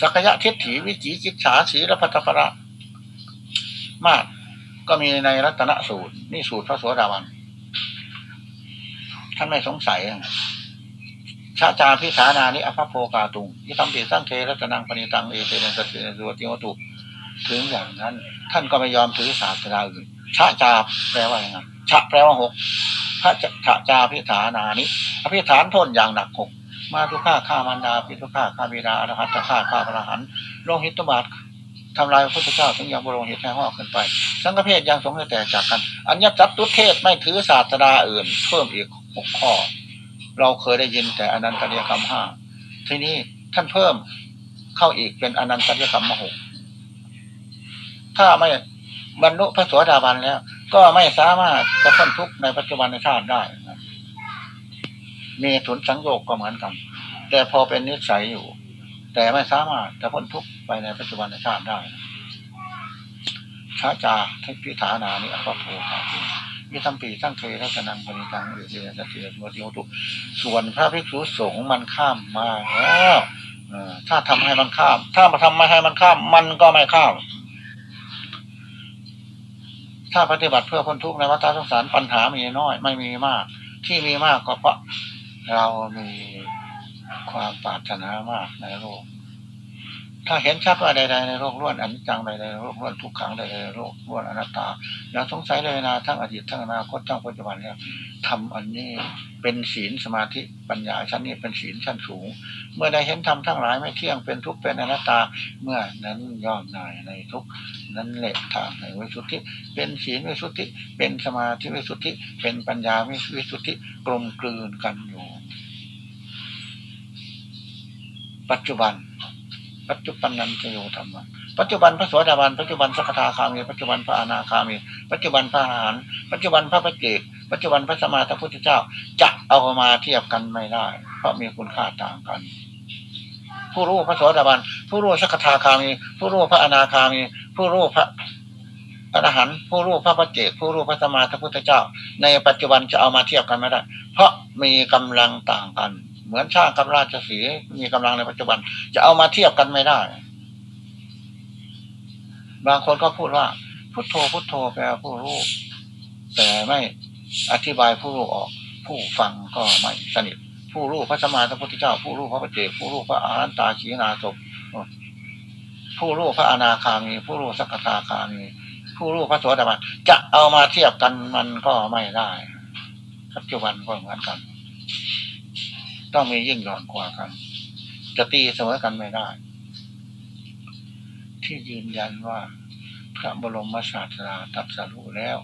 สักยะทิฏฐิวิจิกิจฉาสีรพัตประมากก็มีในรัตนสูตร นี่สูตรพระโสดาบันท่านไม่สงสัยชาจาพิสานานิอภพโพกาตุงยี่ทำปีสร้างเทรัตนังปณิตังเอเตนะสตินสุวติวตุถึงอย่างนั้น ท่านก็ไม่ยอมถือศาสนาอื่น ชาจาแปลว่าอย่างไรชะแปลว่าหกพระชาจาพิสานานิอภิฐานโทษอย่างหนักหกมาทุกข้าข้ามันดาปิทุกข้าข้าบิดาอรหัตข้าข้าพระหันโลหิตตบาททำลายพระพุทธเจ้าถึงยังบรมเหตุให้ห่อขึ้นไป สังฆเพศยังสงฆ์แต่จากกัน อัญญจัตตุเทศไม่ถือศาสนาอื่น เพิ่มอีกหกข้อ เราเคยได้ยินแต่อนันตเดียกรรมห้าทีนี้ท่านเพิ่มเข้าอีกเป็นอนันตเดียกรรมหกถ้าไม่ บรรลุพระสวสดาบันแล้ว ก็ไม่สามารถจะพ้นทุกข์ในปัจจุบันในชาติได้มีถุนสังโยกก็เหมือนกัน แต่พอเป็นนิสัยอยู่ แต่ไม่สามารถจะพ้นทุกข์ไปในปัจจุบันในชาติได้ช้าจาทิพิฐานานิอัปโภคาติมิทำปีตั้งเคยทัศนังปณิตังเอเดสติสมุติโยตุส่วนพระภิกษุสงฆ์มันข้ามมาแล้วถ้าทำให้มันข้าม ถ้ามาทำไม่ให้มันข้าม มันก็ไม่ข้าม ถ้าปฏิบัติเพื่อพ้นทุกข์ในวัฏสงสารปัญหามีน้อย ไม่มีมาก ที่มีมากก็เพราะเรามีความปรารถนามากในโลก ถ้าเห็นชัดว่าใดๆในโลกล้วนอนิจจังใดๆในโลกล้วนทุกขังใดๆในโลกล้วนอนัตตาอย่าสงสัยเลยนะทั้งอดีตทั้งอนาคตทั้งปัจจุบันเนี่ยทำอันนี้เป็นศีลสมาธิปัญญาชั้นนี้เป็นศีลชั้นสูง เมื่อได้เห็นธรรมทั้งหลายไม่เที่ยงเป็นทุกข์เป็นอนัตตาเมื่อนั้นย่อมนายในทุกนั้นแหละทางในวิสุทธิ เป็นศีลวิสุทธิ เป็นสมาธิวิสุทธิ เป็นปัญญาวิสุทธิกลมกลืนกันอยู่ ปัจจุบัน ปัจจุบันนันจะโยธรรมะปัจจุบันพระสวสดาบันปัจจุบันสักทาคามีปัจจุบันพระอนาคามี ปัจจุบันพระอรหันต์ปัจจุบันพระปฏิเจกปัจจุบันพระสมมาสัพพุทธเจ้า จะเอามาเทียบกันไม่ได้ เพราะมีคุณค่าต่างกัน ผู้รู้พระสวสดาบันผู้รู้สักทาคามี ผู้รู้พระอนาคามี ผู้รู้พระอรหันต์ผู้รู้พระปฏิเจกผู้รู้พระสมมาสัพพุทธเจ้า ในปัจจุบันจะเอามาเทียบกันไม่ได้ เพราะมีกำลังต่างกัน เหมือนชาติกับราชสีมีกำลังในปัจจุบัน จะเอามาเทียบกันไม่ได้ บางคนก็พูดว่า พุทโธพุทโธแปลผู้รู้แต่ไม่อธิบายผู้รู้ออก ผู้ฟังก็ไม่สนิทผู้รู้พระสมมาสัพพุทธเจ้า ผู้รู้พระปฏิเจกผู้รู้พระอารันตาขีนาศพผู้รู้พระอนาคามี ผู้รู้สักทาคามีผู้รู้พระสวสดาบันจะเอามาเทียบกันมันก็ไม่ได้ปัจจุบันก็เหมือนกัน ต้องมียิ่งหย่อนกว่ากัน จะตีเสมอกันไม่ได้ ที่ยืนยันว่า พระบรมศาสดาตรัสรู้แล้ว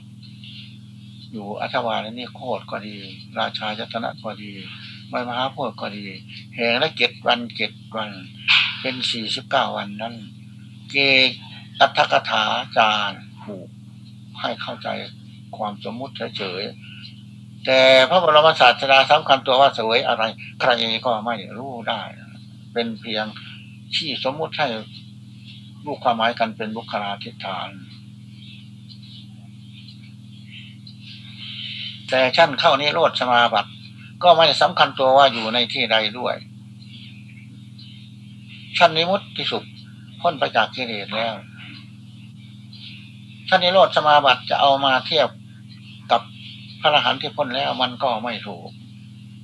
อยู่อัฐวานี่โคตรก็ดี ราชายตนะก็ดีไม่มหาโพธิก็ดี แห่งละเจ็ดวันเจ็ดวัน เป็นสี่สิบเก้าวันนั้น เกอัตถกถาจารย์ผูกให้เข้าใจความสมมุติเฉยๆ แต่พระบรมศาสดาสำคัญตัวว่าสวยอะไร ใครก็ไม่รู้ได้ เป็นเพียงที่สมมุติให้ลูกความหมายกันเป็นบุคลาธิฐาน แต่ชั้นเข้านี้โลดสมาบัติ ก็ไม่สำคัญตัวว่าอยู่ในที่ใดด้วย ชั้นนิมุตติสุขพ้นไปจากกิเลสแล้วท่านนิโรธสมาบัติจะเอามาเทียบ พระอรหันต์ที่พ้นแล้วมันก็ไม่ถูก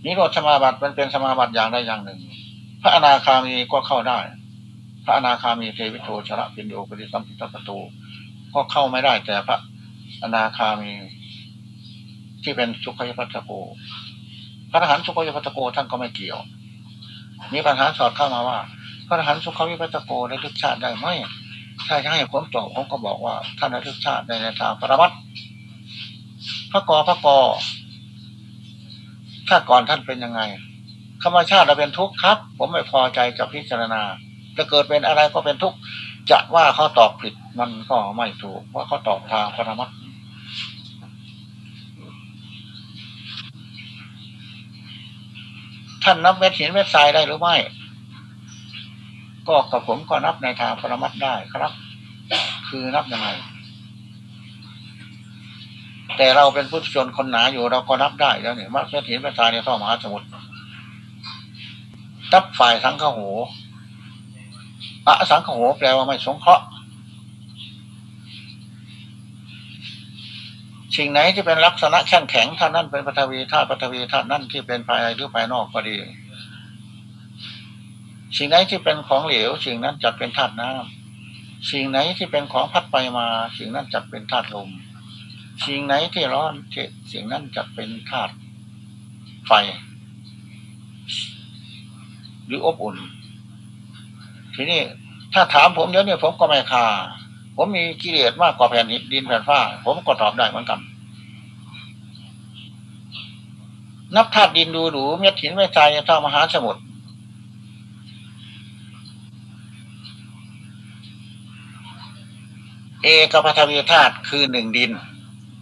นิโรธสมาบัติมันเป็นสมาบัติอย่างใดอย่างหนึ่ง พระอนาคามีก็เข้าได้ พระอนาคามีเทวิโตชระปินโยปิสัมพิตประตูก็เข้าไม่ได้แต่พระอนาคามีที่เป็นสุขยปัตโกพระอรหันต์สุขยปัตโกท่านก็ไม่เกี่ยว มีปัญหาสอดเข้ามาว่า พระอรหันต์สุขวิปัตโกได้ทุกชาติได้ไหมถ้าจะให้ผมตอบผมก็บอกว่าท่านอริชาติในทางปรมัต พระกอพระกอชาติก่อนท่านเป็นยังไงคำว่าชาติเราเป็นทุกข์ครับ ผมไม่พอใจจะพิจารณา จะเกิดเป็นอะไรก็เป็นทุกข์จะว่าเขาตอบผิดมันก็ไม่ถูกเพราะเขาตอบทางปรมัตท่านนับเม็ดหินเม็ดทรายได้หรือไม่ ก็กับผมก็นับในทางปรมัตได้ครับ คือนับยังไง แต่เราเป็นผู้ชนคนหนาอยู่เราก็นับได้แล้วเนี่ยมัดเสถียรประทานในท่อมหาสมุทรตับฝ่ายสังฆโหออสังขโหแปลว่าไม่สงเคราะห์สิ่งไหนที่เป็นลักษณะแข็งแข็งท่านั้นเป็นปฐวีธาตุปฐวีธาตุนั่นที่เป็นภายในหรือภายนอกก็ดี สิ่งไหนที่เป็นของเหลว สิ่งนั้นจัดเป็นธาตุน้ำสิ่งไหนที่เป็นของพัดไปมา สิ่งนั้นจัดเป็นธาตุลม สิ่งไหนที่ร้อนสิ่งนั้นจัดเป็นธาตุไฟ หรืออบอุ่น ทีนี้ถ้าถามผมเดี๋ยวนี้ผมก็ไม่คาผมมีกิเลสมากกว่าแผ่นดินแผ่นฟ้า ผมก็ตอบได้เหมือนกัน นับธาตุดินดูดูเม็ดหินเม็ดทรายเท่ามหาสมุทรเอกพัทวีธาตุคือหนึ่งดิน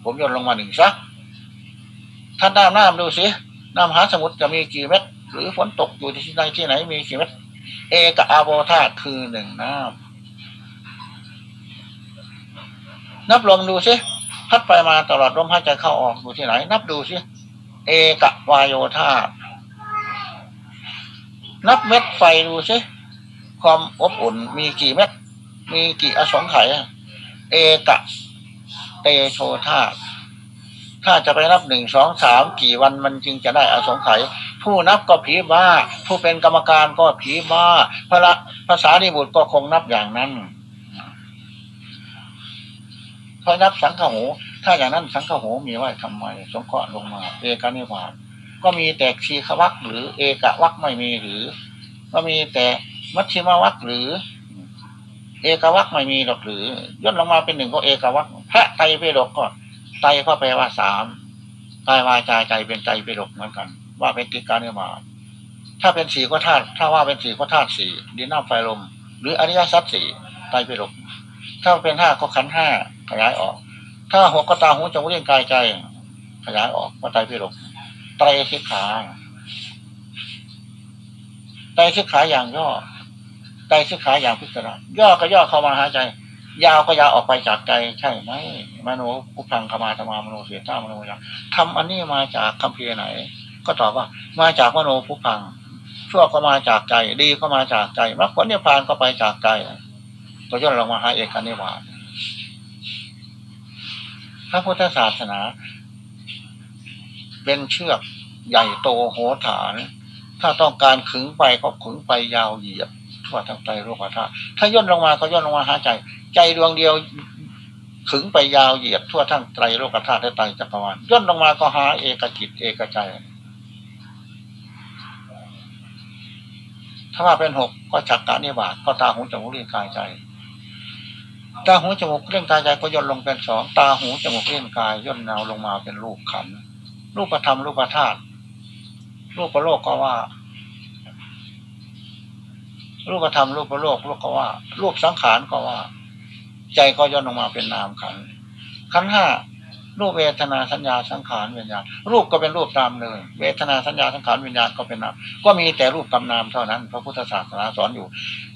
ผมโยนลงมาหนึ่งซักท่านน้ำน้ำดูสิน้ำหาสมุทรจะมีกี่เม็ดหรือฝนตกอยู่ที่ไหนที่ไหนมีกี่เม็ดเอกอาโบธาคือหนึ่งน้ำนับลมดูสิพัดไปมาตลอดลมหายใจเข้าออกอยู่ที่ไหน นับดูสิเอกวายโยธานับเม็ดไฟดูสิความอบอุ่นมีกี่เม็ดมีกี่อสงไขยเอก เตโชธาถ้าจะไปนับหนึ่งสองสามกี่วันมันจึงจะได้อสงไขยผู้นับก็ผีบ้า ผู้เป็นกรรมการก็ผีบ้าพระภาษาดิบุตรก็คงนับอย่างนั้นพอนับสังฆโหถ้าอย่างนั้นสังฆโหมีไว้ทำไมสงเคราะห์ลงมา เอกนิวานก็มีแต่ชีขวักหรือเอกวักไม่มีหรือ ก็มีแต่มัชชิมวักหรือ เอกวักไม่มีหรอกหรือย่นลงมาเป็นหนึ่งก็เอกวักพระไตรปิฎกก็ไตก็แปลว่าสามกายวาจาใจเป็นใจปิฎกเหมือนกัน ว่าเป็นกิการนิวาถ้าเป็นสี่ก็ธาตุถ้าว่าเป็นสี่ก็ธาตุสี่ดินน้ำไฟลม หรืออริยสัจสี่ไตรปิฎกถ้าเป็นห้าก็ขันห้าขยายออก ถ้าหกก็ตาหูจมูกเลี้ยงกายใจ ขยายออกว่าไตรพิรกไตรสิกขาไตรสิกขาอย่างย่อ ไตรสิกขาอย่างพิจารณาย่อก็ย่อเข้ามาหาใจ ยาวก็ยาวออกไปจากใจใช่ไหมมโนภุพังขมาธรรมามโนเสียท่ามโนยาทำอันนี้มาจากคำเพียไหน ก็ตอบว่า มาจากมโนภุพังชั่วก็มาจากใจ ดีก็มาจากใจมรรคผลนิพพานก็ไปจากใจก็ย่นลงมาหาเอกนิวาพระพุทธศาสนา เป็นเชือกใหญ่โตโหฐาน ถ้าต้องการขึงไปก็ขึงไปยาวเหยียบ ทั่วทั้งใจโลกธาตุถ้าย่นลงมาก็ย่นลงมาหาใจ ใจดวงเดียวขึงไปยาวเหยียบทั่วทั้งไตรโลกธาตุและไตรจักรวาลย่นลงมาก็หาเอกจิตเอกใจ ถ้าว่าเป็นหกก็จักกานิบาตก็ตาหูจมูกลิ้นกายใจ ตาหูจมูกเล่นกายใจก็ย่นลงเป็นสองตาหูจมูกเล่นกายย่นแนวลงมาเป็นรูปขันรูปธรรมรูปธาตุรูปประโลกก็ว่า รูปธรรมรูปประโลกรูปก็ว่า รูปสังขารก็ว่า ใจก็ย่นลงมาเป็นนามขันขันห้ารูปเวทนาสัญญาสังขารวิญญาณรูปก็เป็นรูปตามเลย เวทนาสัญญาสังขารวิญญาณก็เป็นนามก็มีแต่รูปกำนามเท่านั้น พระพุทธศาสนาสอนอยู่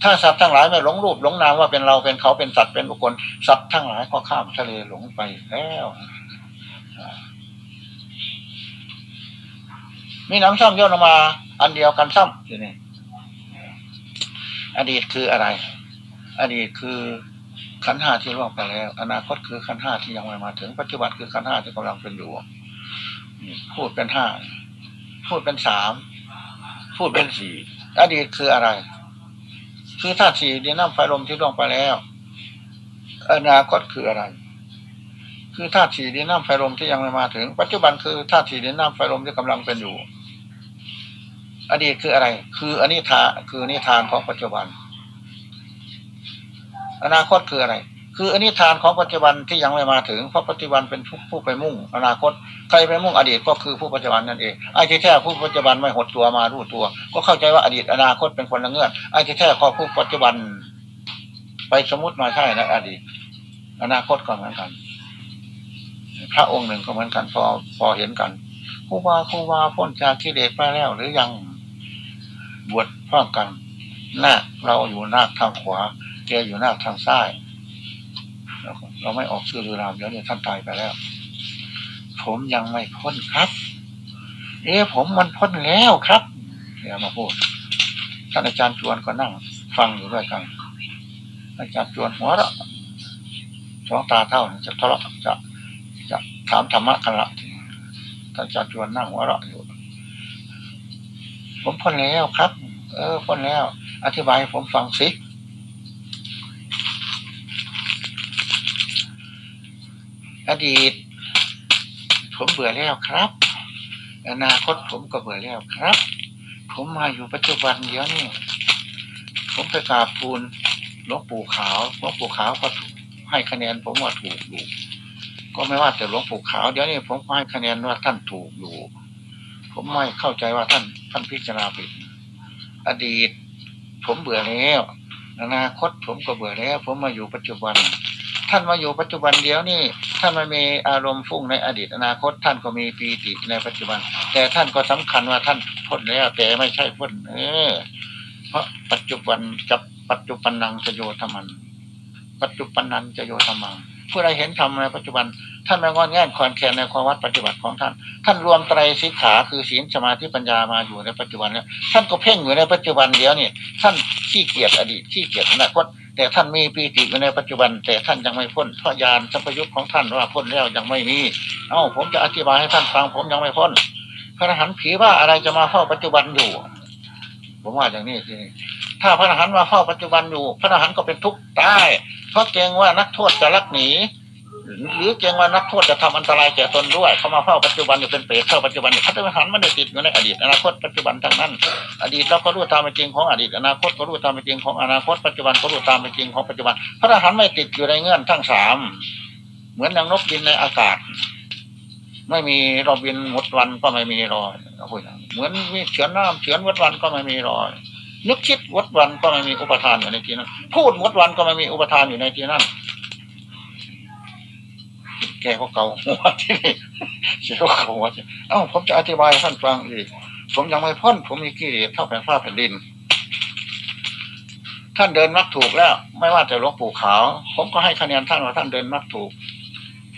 ถ้าสัตว์ทั้งหลายไม่หลงรูปหลงนามว่าเป็นเราเป็นเขาเป็นสัตว์เป็นบุคคลสัตว์ทั้งหลายก็ข้ามทะเลหลงไปแล้วมีน้ำซ้ำย่นออกมา อันเดียวกันซ้ำทีนี้ อดีตคืออะไร อดีตคือขันห้าที่ล่วงไปแล้ว อนาคตคือขันห้าที่ยังไม่มาถึง ปัจจุบันคือขันห้าที่กำลังเป็นอยู่พูดเป็นห้าพูดเป็นสามพูดเป็นสี่อดีตคืออะไร คือธาตุสี่ดินน้ำไฟลมที่ล่วงไปแล้ว อนาคตคืออะไร คือธาตุสี่ดินน้ำไฟลมที่ยังไม่มาถึง ปัจจุบันคือธาตุสี่ดินน้ำไฟลมที่กำลังเป็นอยู่ อดีตคืออะไร คืออนิทาคือนิทานของปัจจุบัน อนาคตคืออะไร คืออนิทานของปัจจุบันที่ยังไม่มาถึงเพราะปัจจุบันเป็นผู้ไปมุ่ง อนาคตใครไปมุ่งอดีตก็คือผู้ปัจจุบันนั่นเองไอ้ที่แท้ผู้ปัจจุบันไม่หดตัวมารู้ตัว ก็เข้าใจว่าอดีตอนาคตเป็นคนละเงื่อนไอ้ที่แท้ก็ผู้ปัจจุบัน ไปสมมติมาใช่นะอดีต อนาคตก็เหมือนกัน พระองค์หนึ่งก็เหมือนกันพอพอเห็นกันครูบาครูบาพ้นจากที่เดชไปแล้วหรือยัง บวชพร้อมกัน หน้าเราอยู่หน้าทางขวาแกอยู่หน้าทางซ้ายเราไม่ออกชื่อรือนามเดี๋ยวนี้ท่านตายไปแล้ว ผมยังไม่พ้นครับ เอ๊ะผมมันพ้นแล้วครับเดี๋ยวมาพูดท่านอาจารย์ชวนก็นั่ง ฟังอยู่ด้วยกันอาจารย์จวนหัวเราะสองตาเท่าจะทะเลาะจะจะถามธรรมะกันละท่านอาจารย์จวนนั่งหัวเราะอยู่ ผมพ้นแล้วครับ เออพ้นแล้ว อธิบายผมฟังสิอดีต ผมเบื่อแล้วครับ อนาคตผมก็เบื่อแล้วครับ ผมมาอยู่ปัจจุบันเดียวนี่ผมไปกราบทูลหลวงปู่ขาวหลวงปู่ขาวก็ให้คะแนน ผมว่าถูกอยู่ก็ไม่ว่าแต่หลวงปู่ขาวเดี๋ยวนี้ผมให้คะแนนว่าท่านถูกอยู่ ผมไม่เข้าใจว่าท่านท่านพิจารณาผิด อดีต ผมเบื่อแล้วอนาคตผมก็เบื่อแล้ว ผมมาอยู่ปัจจุบัน ท่านมาอยู่ปัจจุบันเดียวนี่ท่านไม่มีอารมณ์ฟุ้งในอดีต อนาคต ท่านก็มีปีติในปัจจุบัน แต่ท่านก็สำคัญว่าท่านพ้นแล้ว แต่ไม่ใช่พ้นเออ เพราะปัจจุบันกับปัจจุบันนังจะโยธรรมัน ปัจจุบันนันจะโยธรรมัง ผู้ใดเห็นธรรมในปัจจุบัน ท่านไม่งอนแง่นคอนแคนในความวัดปฏิบัติของท่าน ท่านรวมไตรสิกขาคือศีลสมาธิปัญญามาอยู่ในปัจจุบันแล้วท่านก็เพ่งอยู่ในปัจจุบันเดียวนี่ท่านขี้เกียจอดีตขี้เกียจอนาคตแต่ท่านมีปีติอยู่ในปัจจุบัน แต่ท่านยังไม่พ้นเพราะญาณสัมปยุตของท่านว่าพ้นแล้วยังไม่มีเอ้าผมจะอธิบายให้ท่านฟังผมยังไม่พ้นพระอรหันต์ผีว่าอะไรจะมาเข้าปัจจุบันอยู่ ผมว่าอย่างนี้ที ถ้าพระอรหันต์มาเข้าปัจจุบันอยู่ พระอรหันต์ก็เป็นทุกข์ตายเพราะเกรงว่านักโทษจะลักหนี หรือเกรงว่านักโทษจะทำอันตรายแก่ตนด้วย เขามาเฝ้าปัจจุบันอยู่เป็นเปรตเข้าปัจจุบันพระอรหันต์ไม่ได้ติดอยู่ในอดีตอนาคตปัจจุบันทั้งนั้น อดีตเราก็รู้ตามเป็นจริงของอดีต อนาคตก็รู้ตามเป็นจริงของอนาคตปัจจุบันก็รู้ตามเป็นจริงของปัจจุบัน พระอรหันต์ไม่ติดอยู่ในเงื่อนทั้งสามเหมือนอย่างนกบินในอากาศ ไม่มีเราบินหมดวันก็ไม่มีรอยพูดอย่าเหมือนมีเฉือนน้ำเฉือนวัดวันก็ไม่มีรอย นึกคิดวัดวันก็ไม่มีอุปทานอยู่ในที่นั้น พูดวัดวันก็ไม่มีอุปทานอยู่ในที่นั้นแกก็เกาหัวที่นี่แกก็เกาหัวที่เอ้าผมจะอธิบายท่านฟังอีก ผมยังไม่พ้น ผมมีกิเลสเท่าแผ่นฟ้าแผ่นดิน ท่านเดินมักถูกแล้ว ไม่ว่าแต่หลวงปู่ขาว ผมก็ให้คะแนนท่านว่าท่านเดินมักถูก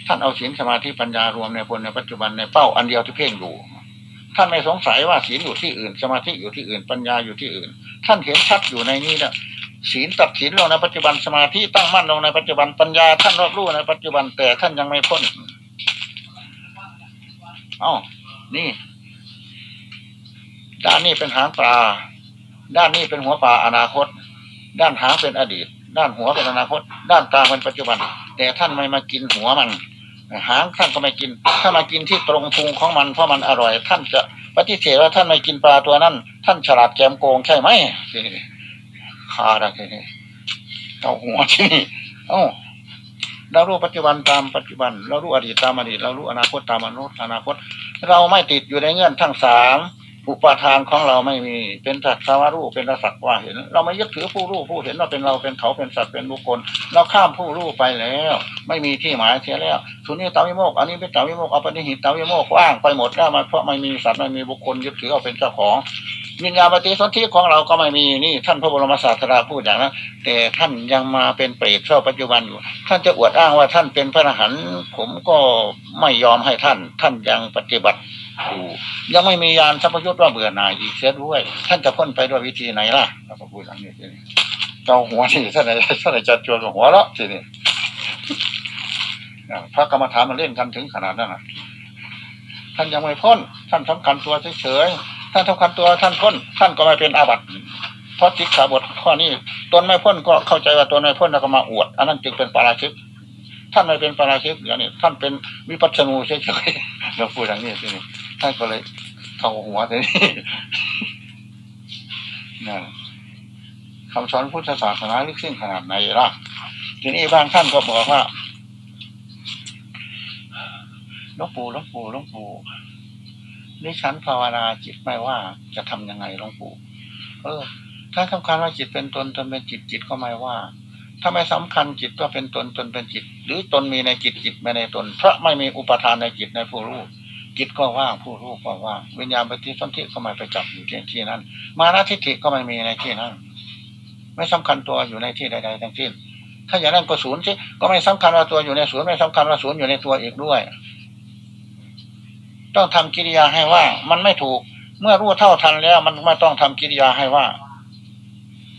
ท่านเอาศีลสมาธิปัญญารวมในผลในปัจจุบันในเป้าอันเดียวที่เพ่งอยู่ท่านไม่สงสัยว่าศีลอยู่ที่อื่น สมาธิอยู่ที่อื่นปัญญาอยู่ที่อื่น ท่านเห็นชัดอยู่ในนี้นะศีลตัดศีลลงในปัจจุบันสมาธิตั้งมั่นลงในปัจจุบันปัญญาท่านรอบรู้ในปัจจุบันแต่ท่านยังไม่พ้นอ้านี่ ด้านนี้เป็นหางปลา ด้านนี้เป็นหัวปลาอนาคต ด้านหางเป็นอดีต ด้านหัวเป็นอนาคต ด้านตาเป็นปัจจุบัน แต่ท่านไม่มากินหัวมัน หางท่านก็ไม่กิน ถ้ามากินที่ตรงพุงของมันเพราะมันอร่อย ท่านจะปฏิเสธว่าท่านไม่กินปลาตัวนั้น ท่านฉลาดแกมโกงใช่ไหมทีนี้คาดทีนี้เอาหัวที่นี่เอ้าเรารู้ปัจจุบันตามปัจจุบัน เรารู้อดีตตามอดีต เรารู้อนาคตตามอนุอนาคต เราไม่ติดอยู่ในเงื่อนทั้งสาม อุปทานของเราไม่มีเป็นสัตว์สวารู้เป็นสัตว์ว่าเห็น เราไม่ยึดถือผู้รู้ผู้เห็นว่าเป็นเราเป็นเขาเป็นสัตว์เป็นบุคคล เราข้ามผู้รู้ไปแล้ว ไม่มีที่หมายเสียแล้วสุนีตาวิโมกอันนี้เป็นตาวิโมกอปฏิหิตตาวิโมกว่างไปหมดแล้วมันเพราะไม่มีสัตว์ไม่มีบุคคลยึดถือเอาเป็นเจ้าของวิญญาณปฏิสนธิของเราก็ไม่มีนี่ท่านพระบรมศาสดาพูดอย่างนั้นแต่ท่านยังมาเป็นเปรตเท่าปัจจุบันอยู่ ท่านจะอวดอ้างว่าท่านเป็นพระอรหันต์ผมก็ไม่ยอมให้ท่าน ท่านยังปฏิบัติ ยังไม่มียานสัพยุทธ์ว่าเบื่อหน่ายอีกเสียด้วย ท่านจะพ้นไปด้วยวิธีไหนล่ะเราพูดอย่างนี้ทีนี้เกาหัวที่ท่านไหนท่านไหนจะจวนหัวแล้วทีนี้พระกรรมฐานมันเล่นกันถึงขนาดนั้นท่านยังไม่พ้น ท่านสำคัญตัวเฉยๆท่านสำคัญตัวท่านพ้น ท่านก็ไม่เป็นอาบัติเพราะจิกขาบทข้อนี้ตนไม่พ้นก็เข้าใจว่าตนไม่พ้นแล้วก็มาอวด อันนั้นจึงเป็นปาราชิกท่านไม่เป็นปาราชิกอย่างนี้ท่านเป็นวิปัสสนูเฉยๆเราพูดอย่างนี้ทีนี้ ท่านก็เลยเข้าหัวทีนี้นั่นคำสอนพุทธศาสนาลึกซึ้งขนาดไหนล่ะทีนี้บางท่านก็บอกว่าหลวงปู่หลวงปู่หลวงปู่นี่ฉันภาวนาจิตไม่ว่าจะทำยังไงหลวงปู่เออ ถ้าสำคัญว่าจิตเป็นตนตนเป็นจิตจิตก็ไม่ว่า ถ้าไม่สำคัญจิตก็เป็นตนตนเป็นจิต หรือตนมีในจิตจิตไม่ในตน เพราะไม่มีอุปทานในจิตในผู้รู้ จิตก็ว่างผู้รู้ก็ว่างวิญญาณปฏิสนธิก็ไม่ไปจับอยู่ที่ที่นั้น มานาทิฏฐิก็ไม่มีในที่นั้น ไม่สำคัญตัวอยู่ในที่ใดๆทั้งสิ้นถ้าอย่างนั้นก็ศูนย์สิก็ไม่สำคัญว่าตัวอยู่ในศูนย์ไม่สำคัญว่าศูนย์อยู่ในตัวอีกด้วย ต้องทำกิริยาให้ว่างมันไม่ถูก เมื่อรู้เท่าทันแล้ว มันไม่ต้องทำกิริยาให้ว่า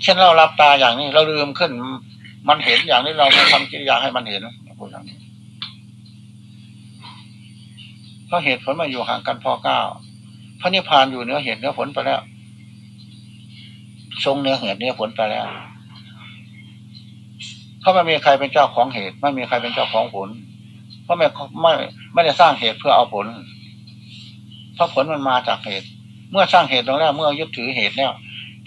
เช่นเรารับตาอย่างนี้เราลืมขึ้น มันเห็นอย่างนี้เราไม่ทำกิริยาให้มันเห็นพูดอย่างนี้เพ ราะเหตุผลมาอยู่ห่างกันพอเก้าพระนิพพานอยู่เนื้อเหตุเนื้อผลไปแล้ว ทรงเนื้อเหตุเนื้อผลไปแล้วเพราะไม่มีใครเป็นเจ้าของเหตุ ไม่มีใครเป็นเจ้าของผล เพราะไม่ไม่ไม่ได้สร้างเหตุเพื่อเอาผล เพราะผลมันมาจากเหตุ เมื่อสร้างเหตุตรงแล้วเมื่อยึดถือเหตุแล้ว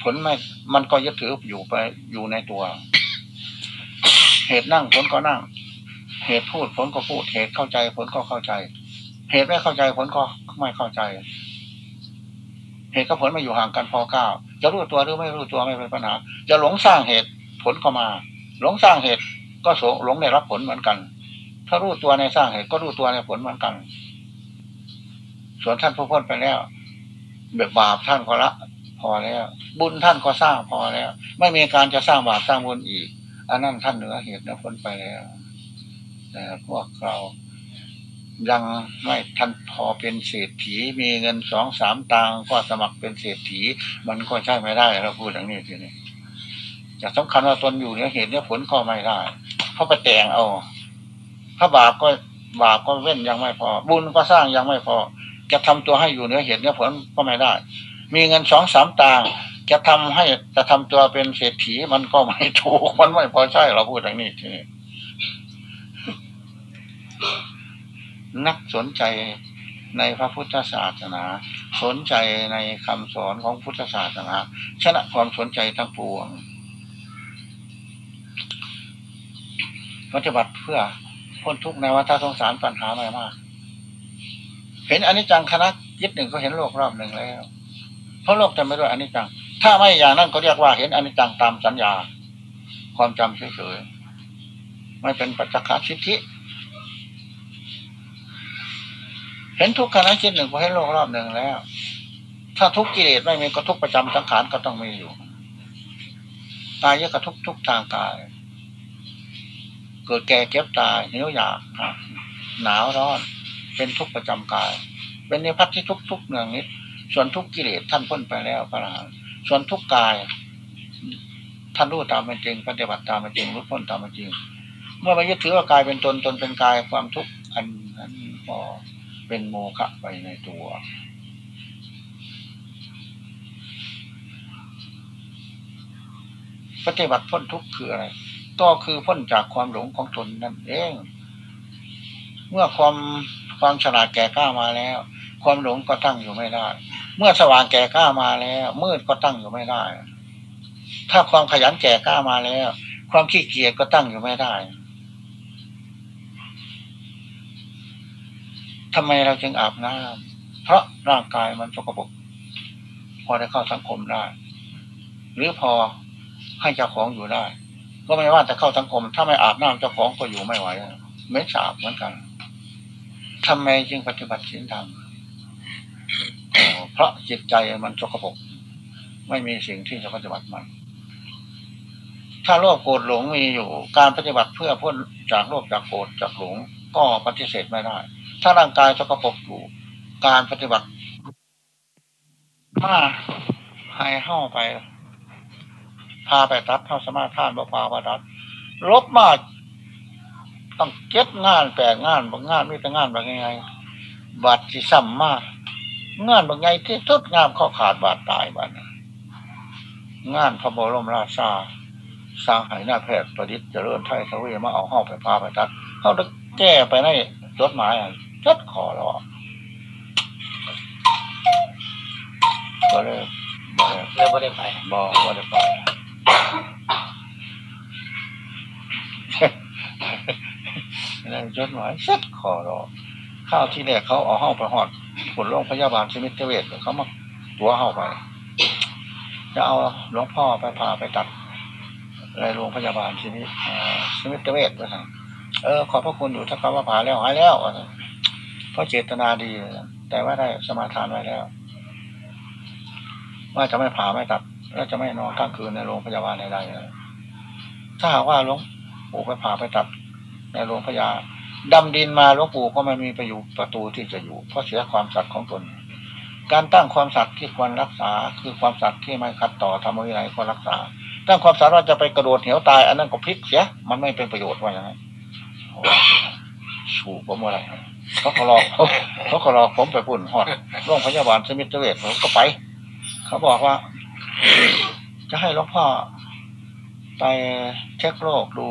ผลไม่ มันก็ยึดถืออยู่ไปอยู่ในตัว เหตุนั่งผลก็นั่ง เหตุพูดผลก็พูด เหตุเข้าใจผลก็เข้าใจ เหตุไม่เข้าใจผลก็ไม่เข้าใจ เหตุกับผลมาอยู่ห่างกันพอเก้าจะรู้ตัวหรือไม่รู้ตัวไม่เป็นปัญหา จะหลงสร้างเหตุผลก็มา หลงสร้างเหตุก็สงหลงได้รับผลเหมือนกัน ถ้ารู้ตัวในสร้างเหตุก็รู้ตัวในผลเหมือนกัน ส่วนท่านผู้พ้นไปแล้วแบบบาปท่านก็ละพอแล้ว บุญท่านก็สร้างพอแล้ว ไม่มีการจะสร้างบาปสร้างบุญอีกอันนั้นท่านเหนือเหตุเหนือผลไปแล้วแต่พวกเรา ยังไม่ทันพอเป็นเศรษฐี มีเงินสองสามตังก็สมัครเป็นเศรษฐี มันก็ใช่ไม่ได้เราพูดอย่างนี้ทีนี้จะสำคัญว่าตนอยู่เนื้อเหตุเนื้อผลก็ไม่ได้เพราะไปแต่งเอาถ้าบาปก็บาปก็เว้นยังไม่พอ บุญก็สร้างยังไม่พอ จะทำตัวให้อยู่เนื้อเหตุเนื้อผลก็ไม่ได้ มีเงินสองสามตังจะทำให้จะทำตัวเป็นเศรษฐีมันก็ไม่ถูกมันไม่พอใช่เราพูดอย่างนี้ทีนี้ นักสนใจในพระพุทธศาสนา สนใจในคำสอนของพุทธศาสนาชนะความสนใจทั้งปวงปฏิบัติเพื่อพ้นทุกข์ในวัฏสงสารปัญหาไม่มาก เห็นอนิจจังคณะยิดหนึ่งก็เห็นโลกรอบหนึ่งแล้ว เพราะโลกเต็มได้วยอนิจจัง ถ้าไม่อย่างนั้นก็เรียกว่าเห็นอนิจจังตามสัญญา ความจำเฉยๆไม่เป็นปัจจคสิทธิ เห็นทุกขณะจิตหนึ่งก็ให้โลกรอบหนึ่งแล้ว ถ้าทุกกิเลสไม่มีก็ทุกประจำสังขารก็ต้องมีอยู่ตายเยอะกระทุกทุกทางกาย เกิดแก่เก็บตายหิวอยากหนาวร้อน เป็นทุกประจำกาย เป็นในพัฒที่ทุกทุกเนืองนิดส่วนทุกกิเลสท่านพ้นไปแล้วพระราส่วนทุกกาย ท่านรู้ตามเป็นจริงปฏิบัติตามเป็นจริงรู้พ้นตามเป็นจริง เมื่อมายึดถือว่ากายเป็นตนตนเป็นกายความทุกข์อันนั้นพอ เป็นโมฆะไปในตัว ปฏิบัติพ้นทุกข์คืออะไรก็คือพ้นจากความหลงของตนนั่นเอง เมื่อความความฉลาดแก่กล้ามาแล้ว ความหลงก็ตั้งอยู่ไม่ได้ เมื่อสว่างแก่กล้ามาแล้ว มืดก็ตั้งอยู่ไม่ได้ ถ้าความขยันแก่กล้ามาแล้ว ความขี้เกียจก็ตั้งอยู่ไม่ได้ ทำไมเราจึงอาบน้ำเพราะร่างกายมันสกปรกพอได้เข้าสังคมได้ หรือพอให้เจ้าของอยู่ได้ ก็ไม่ว่าจะเข้าสังคม ถ้าไม่อาบน้ำเจ้าของก็อยู่ไม่ไหวไม่สาบเหมือนกันทำไมจึงปฏิบัติศีลธรรมเพราะจิตใจมันสกปรกไม่มีสิ่งที่จะปฏิบัติมัน ถ้าโลภโกรธหลงมีอยู่ การปฏิบัติเพื่อพ้นจากโลภจากโกรธจากหลงก็ปฏิเสธไม่ได้ ถ้าร่างกายสกปรกอยู่ การปฏิบัติถ้าให้เข้าไป พาไปตัดเข้าสมาทานบ่พาไปตัดลบมากต้องเก็บงานแปลงานบางงานไม่แต่งานบางไงบาดที่ซ้ำมากงานบางไงที่ทุดงามข้อขาดบาดตายบาดงานพระบรมราชาสร้างให้หน้าแพทย์ประดิษฐ์เจริญไทยสวีมาเอาห้องไปพาไปตัดเขาจะแก้ไปในจดหมาย รัดขอรอก็เลยบอกเลยบ่ได้ไปบอกว่าได้ไปแล้วจดหมายเซ็ตขอรอข้าวที่แรกเขาเอาห้องไปหอดผลโรงพยาบาลชมิตเวชเขามาตัวเข้าไป จะเอาหลวงพ่อไปพาไปตัดในโรงพยาบาลชมิตชมิตเวชนะเออ ขอบพระคุณอยู่ถ้าเขาว่าผ่าแล้วหายแล้ว เพราะเจตนาดี แต่ว่าได้สมาทานไว้แล้ว ว่าจะไม่ผ่าไม่ตัด แล้วจะไม่นอนกลางคืนในโรงพยาบาลใดๆถ้าหากว่าหลวงปู่ไปผ่าไปตัด ในโรงพยาบาลดำดินมาหลวงปู่ก็ไม่มีประโยชน์ประตูที่จะอยู่ เพราะเสียความสัตย์ของตน การตั้งความสัตย์ที่ควรรักษา คือความสัตย์ที่ไม่ขัดต่อธรรมวินัยควรรักษา ตั้งความสามารถจะไปกระโดดเหวตาย อันนั้นก็พลิกเสีย มันไม่เป็นประโยชน์ว่าอย่างนั้นสูบผมอะไร เขาก็หลอเขาก็หลอผมไปปุ่นหอดโรงพยาบาลสมิธเวชผมก็ไป เขาบอกว่า จะให้หลวงพ่อไปเช็คโรคดู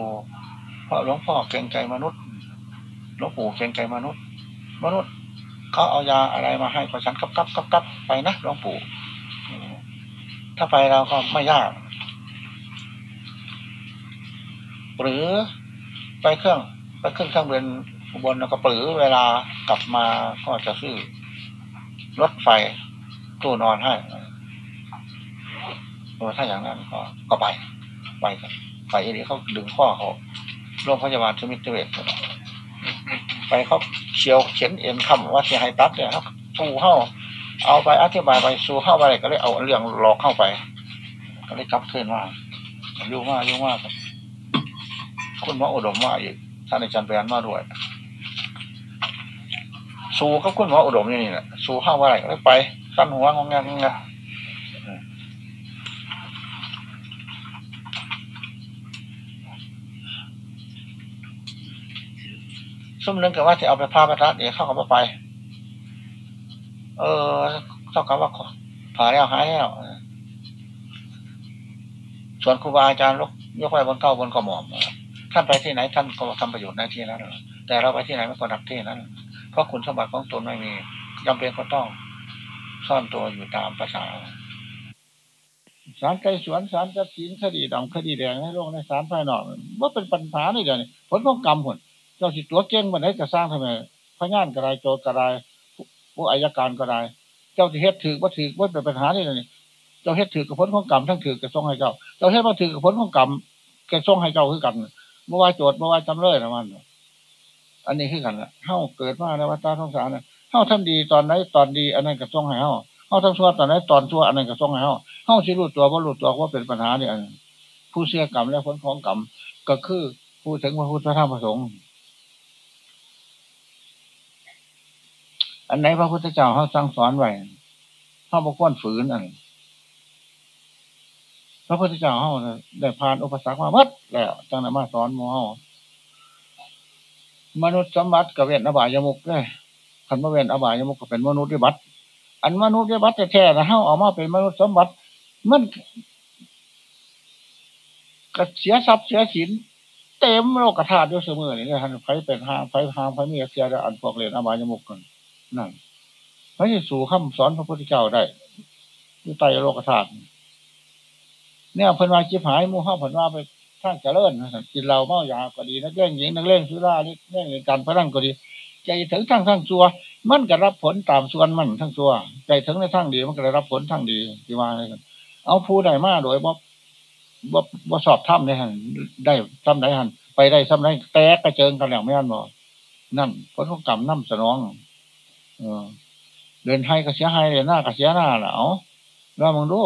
เพราะหลวงพ่อเกรงใจมนุษย์หลวงปู่เกรงใจมนุษย์ มนุษย์เขาเอายาอะไรมาให้ก็ฉันกับกับกับกับไปนะหลวงปู่ถ้าไปเราก็ไม่ยาก หรือไปเครื่องไปขึ้นเครื่องบิน อุบลแล้วก็ปรือเวลากลับมาก็จะซื้อรถไฟตู้นอนให้เออถ้าอย่างนั้นก็ก็ไป ไปกันไปอีนี้เขาดึงข้อเขาโรงพยาบาลสมิติเวชไปเขาเชียวเขียนเอ็นคำว่าเสียให้ตัดเนี่ยครับสู้เข้า เอาไปอธิบายไปสู้เข้าไปก็เลยเอาเรื่องหลอกเข้าไป ก็เลยกลับขึ้นมายุ่งมากยุ่งมากคุณหมออุดมว่าอีกท่านอาจารย์แปนมาด้วย สู้กับคุณหมออุดมนี่นี่แหละสู้เข้าอะไรก็ไปสั้นหัวงงงงงซุ่มนึงกับว่าจะเอาไปพาไปรัดเดี๋ยวเข้ากับไป เออเท่ากับว่าผ่าแล้วหายแล้วส่วนครูบาอาจารย์ยกยกไว้บนเก้าบนกระหม่อมท่านไปที่ไหนท่านก็ทำประโยชน์ในที่นั้นแต่เราไปที่ไหนไม่ก็ดับที่นั้น เพราะคุณสมบัติของตนไม่มีจำเป็นก็ต้องซ่อนตัวอยู่ตามภาษาสารไก่สวนสารจัดสินคดีดำคดีแดงในโลกในสารภายนอกว่าเป็นปัญหาในเดียวนี้ผลของกรรมผลเจ้าสิตัวเก่งมันไหนจะสร้างทำไมพยานก็ได้โจทย์ก็ได้ผู้อายการก็ได้เจ้าที่เฮ็ดถือว่าถือว่าเป็นปัญหาในี่เลยเจ้าเฮ็ดถือกับผลของกรรมทั้งถือกับทรงให้เจ้าเจ้าเฮ็ดว่าถือกับผลของกรรมแกทรงให้เจ้าคือกันเมื่อว่าโจทย์เมื่อว่าจำเลยนะมัน อันนี้คือกันละเฮ้าเกิดมาในวัฏสงสารเนี่ยเฮ้าทำดีตอนไหนตอนดี อันนั้นกับทรงให้เฮ้าเฮ้าทำชั่วตอนไหนตอนชั่วอันนั้นกับทรงให้เฮ้าเฮ้าสิรู้ตัวว่ารู้ตัวว่าเป็นปัญหาเนี่ยผู้เสียกรรมและผลของกรรมก็คือผู้ถึงพระพุทธธรรมประสงค์อันไหนพระพุทธเจ้าเขาสั่งสอนไว้เขาบอกว่าฝืนอันพระพุทธเจ้าเขาได้ผ่านอุปสรรคมาเมื่อแล้วจังนั้นมาสอนโมเฮา มนุษย์สมบัติกับเวนอบายมุกเลยคันมาเวนอบายมุกก็เป็นมนุษย์วิบัติ อันมนุษย์วิบัติแท้ๆนะเฮาออกมาเป็นมนุษย์สมบัติ มันก็เสียทรัพย์เสียสินเต็มโลกธาตุด้วยเสมอนี่นะท่านไฟเป็นห้างไฟห้างไฟมีเสียอันพวกเรียนอบายมุกกันนั่นไม่ใช่สู่คำสอนพระพุทธเจ้าได้ด้วยไตโลกธาตุเนี่ยเพิ่นว่าจิบหายมู่ห้าเพิ่นว่าไป สร้างเจริญกินเหล้าเมายาก็ดีนักเล่นหญิงนักเล่นสุราเล่นการพนันก็ดี ใจถึงทั้งทั้งตัว มันก็รับผลตามส่วนมันทั้งตัว ใจถึงในทั้งดีมันก็ได้รับผลทั้งดีที่ว่าอะไรกันเอาผู้ใดมาโดยบ่บ่บ่สอบถ้ำได้หันได้ถ้ำไหนหันไปได้ถ้ำไหนแตกกระเจิงกันแล้วไม่อันบ่นั่นผลของกรรมน้ำสนอง เออเดินให้ก็เสียให้เดินหน้าก็เสียหน้าแหละเอาแล้วมึงดู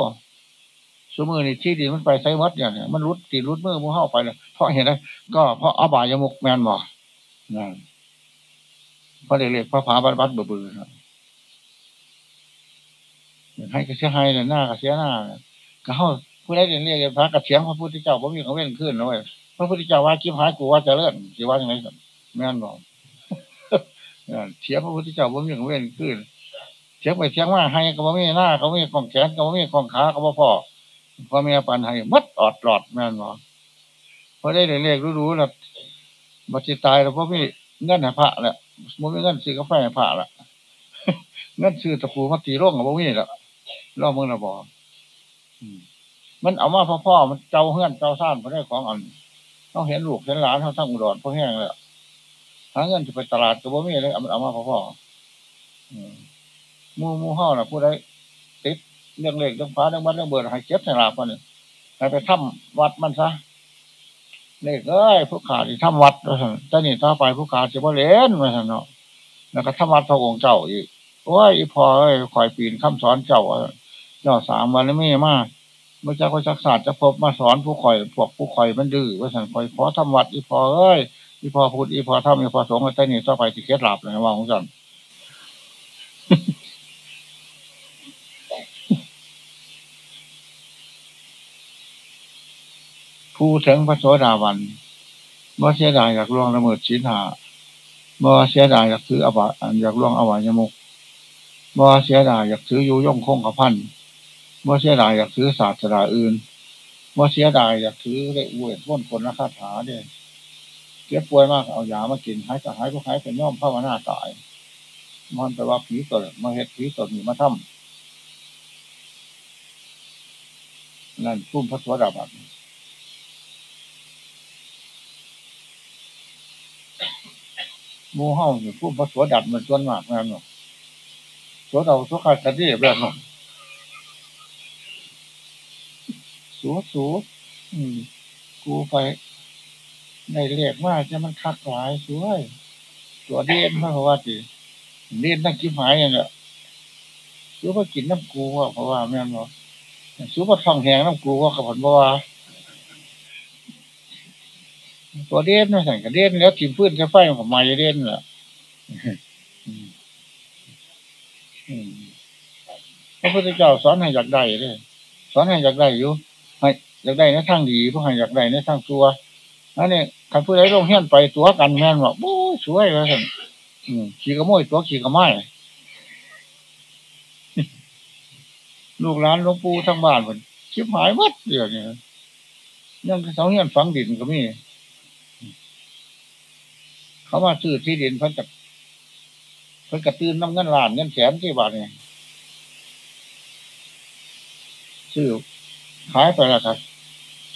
สมือนี่ที่ดีมันไปไซมัดอย่างเนี้ยมันรุดตีรุดมือมือเข้าไปเลยเพราะเห็นไหมก็เพราะอบายมุกแมนบอกนั่นพระเดชพระผาบัดบัดเบื่อให้ก็เสียให้เดินหน้าก็เสียหน้าก็เข้าผู้ใดเรียนเรียกพระกระเทียงพระพุทธเจ้าผมมีเขาเว้นขึ้นนะเว้ยพระพุทธเจ้าว่ากิ้มหายกูว่าจะเลื่อนสิว่าอย่างไรกันแม่นบอกเทียบพระพุทธเจ้าผมมีเขาเว้นขึ้นเทียบไปเทียบว่าให้ก็บ่มีหน้าก็บ่มีของแขนก็บ่มีของขาก็บ่พอ พ่อแม่ปันให้มัดออดหลอดแม่นบอพอได้เรียกรู้ๆแล้วบัติตายแล้วพ่อมีเงินให้พระแหละมันมีเงินซื้อกาแฟให้พระละเงินซื้อตะปูมาตีร่องกับพ่อมีละรอบมึงละบอกมันเอามาพ่อพ่อมันเจ้าเฮือนเจ้าซ่านเขาได้ของอันต้องเห็นลูกเห็นหลานเขาทั้งอุดรพ่อแห้งเลยหาเงินจะไปตลาดกับพ่อมีเลยเอาเอามาพ่อพ่อมูมูห่อนะผู้ใดติด เรื่องเล็กเรื่องฟ้าเรื่องวัดเรื่องเบิร์ให้เก็บในลาบมันเนี่ยให้ไปทำวัดมันซะเล็กเอ้ยผู้ขาที่ทำวัดแล้วเจ้านี่ต่อไปผู้ขาจะมาเล่นมาเนาะแล้วก็ทำวัดพระองค์เจ้าอีกโอ้ยพอเอ้ยคอยปีนคำสอนเจ้าเจ้าสามวันแล้วไม่มากเมื่อเจ้าก็ชักศาสตร์จะพบมาสอนผู้คอยพวกผู้คอยมันดื้อว่าสันคอยขอทำวัดอีพอเอ้ยอีพอพูดอีพอทำอีพอสงฆ์เจ้านี่ต่อไปที่เคล็ดลับเลยว่าของสัน ผู้ถึงพระโสดาบันบ่เสียดายอยากล่วงละเมิดศีลหาบ่เสียดายอยากถืออวะอยากล่วงอวัยมุกบ่เสียดายอยากถืออยู่ย่องคงกับพันบ่เสียดายอยากถือศาสนาอื่นบ่เสียดายอยากถือได้อวยพ้นคนละคาถาเด้เจ็บป่วยมากเอายามากินหายก็หายก็หายเป็นย่อมภาวนาตาย มันแปลว่าผีตนมาเห็ดผีตนนี่มาทำนั่นพุ่มพระสวสดาบัน มูเฮาอยู่พุ่มพระสวดับมันส่วนมากนั่นเนาะสวดเอาสวดขาดกันที่แบบนั้นสูสูอืมกูไปในเรียกว่าจะมันคักหลายสวย ตัวเด่นมากเพราะว่าจีเด่นตั้งกิ้มหายอย่างเงี้ยสูว่ากินน้ำกูว่าเพราะว่าแม่นบ่สูว่าท้องแหงน้ำกูว่าขับผลบ่ว่า ตัวเด่นนะสั่งกับเด่นแล้วกินพื้นจะไฟของมาจะเด่นแหละพระพุทธเจ้าสอนให้อยากได้เลยสอนให้อยากได้อยู่ให้อยากได้ในทางดีพวกให้อยากได้ในทางตัวอันนี้คันผู้ใดลงเฮี้ยนไปตัวกันแม่นบอกโอ้สวยเลยสั่นขี่กระโมยตัวขี่กระไม้ลูกหลานหลวงปู่ทั้งบ้านมันชิบหายหมดเดี๋ยวนี้ยังเสาเฮี้ยนฝังดินก็มี เขามาซื้อที่ดินเพิ่นกับเพิ่นกระตื้นน้ำเงินล้านเงินแสนที่บาทเนี่ยซื้อขายไปแล้วครับ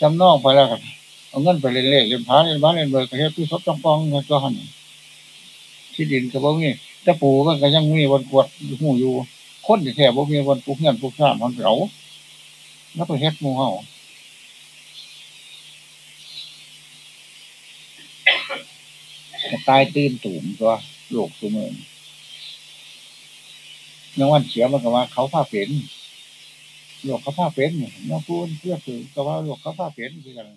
จำนองไปแล้วครับเอาเงินไปเล่นเลขเล่นพาเล่นบ้านเล่นเบอร์กระเทียที่ซบจังปองเงินตัวหันที่ดินก็บ่มีแต่ปูมันก็ยังมีวันกวดหูอยู่คนที่แท้บ่มีวันปลูกเงินปลูกข้ามมันเอาแล้วไปเฮ็ดหมู่เฮา ตายตื่นตูมตัวโลกตัวเมืองยังวันเสียมันก็ว่า เขาผ้าเป็นโลกเขาผ้าเป็นเนี่ยน้องพูนเพื่อคือก็ว่าโลกเขาผ้าเป็นคือกัน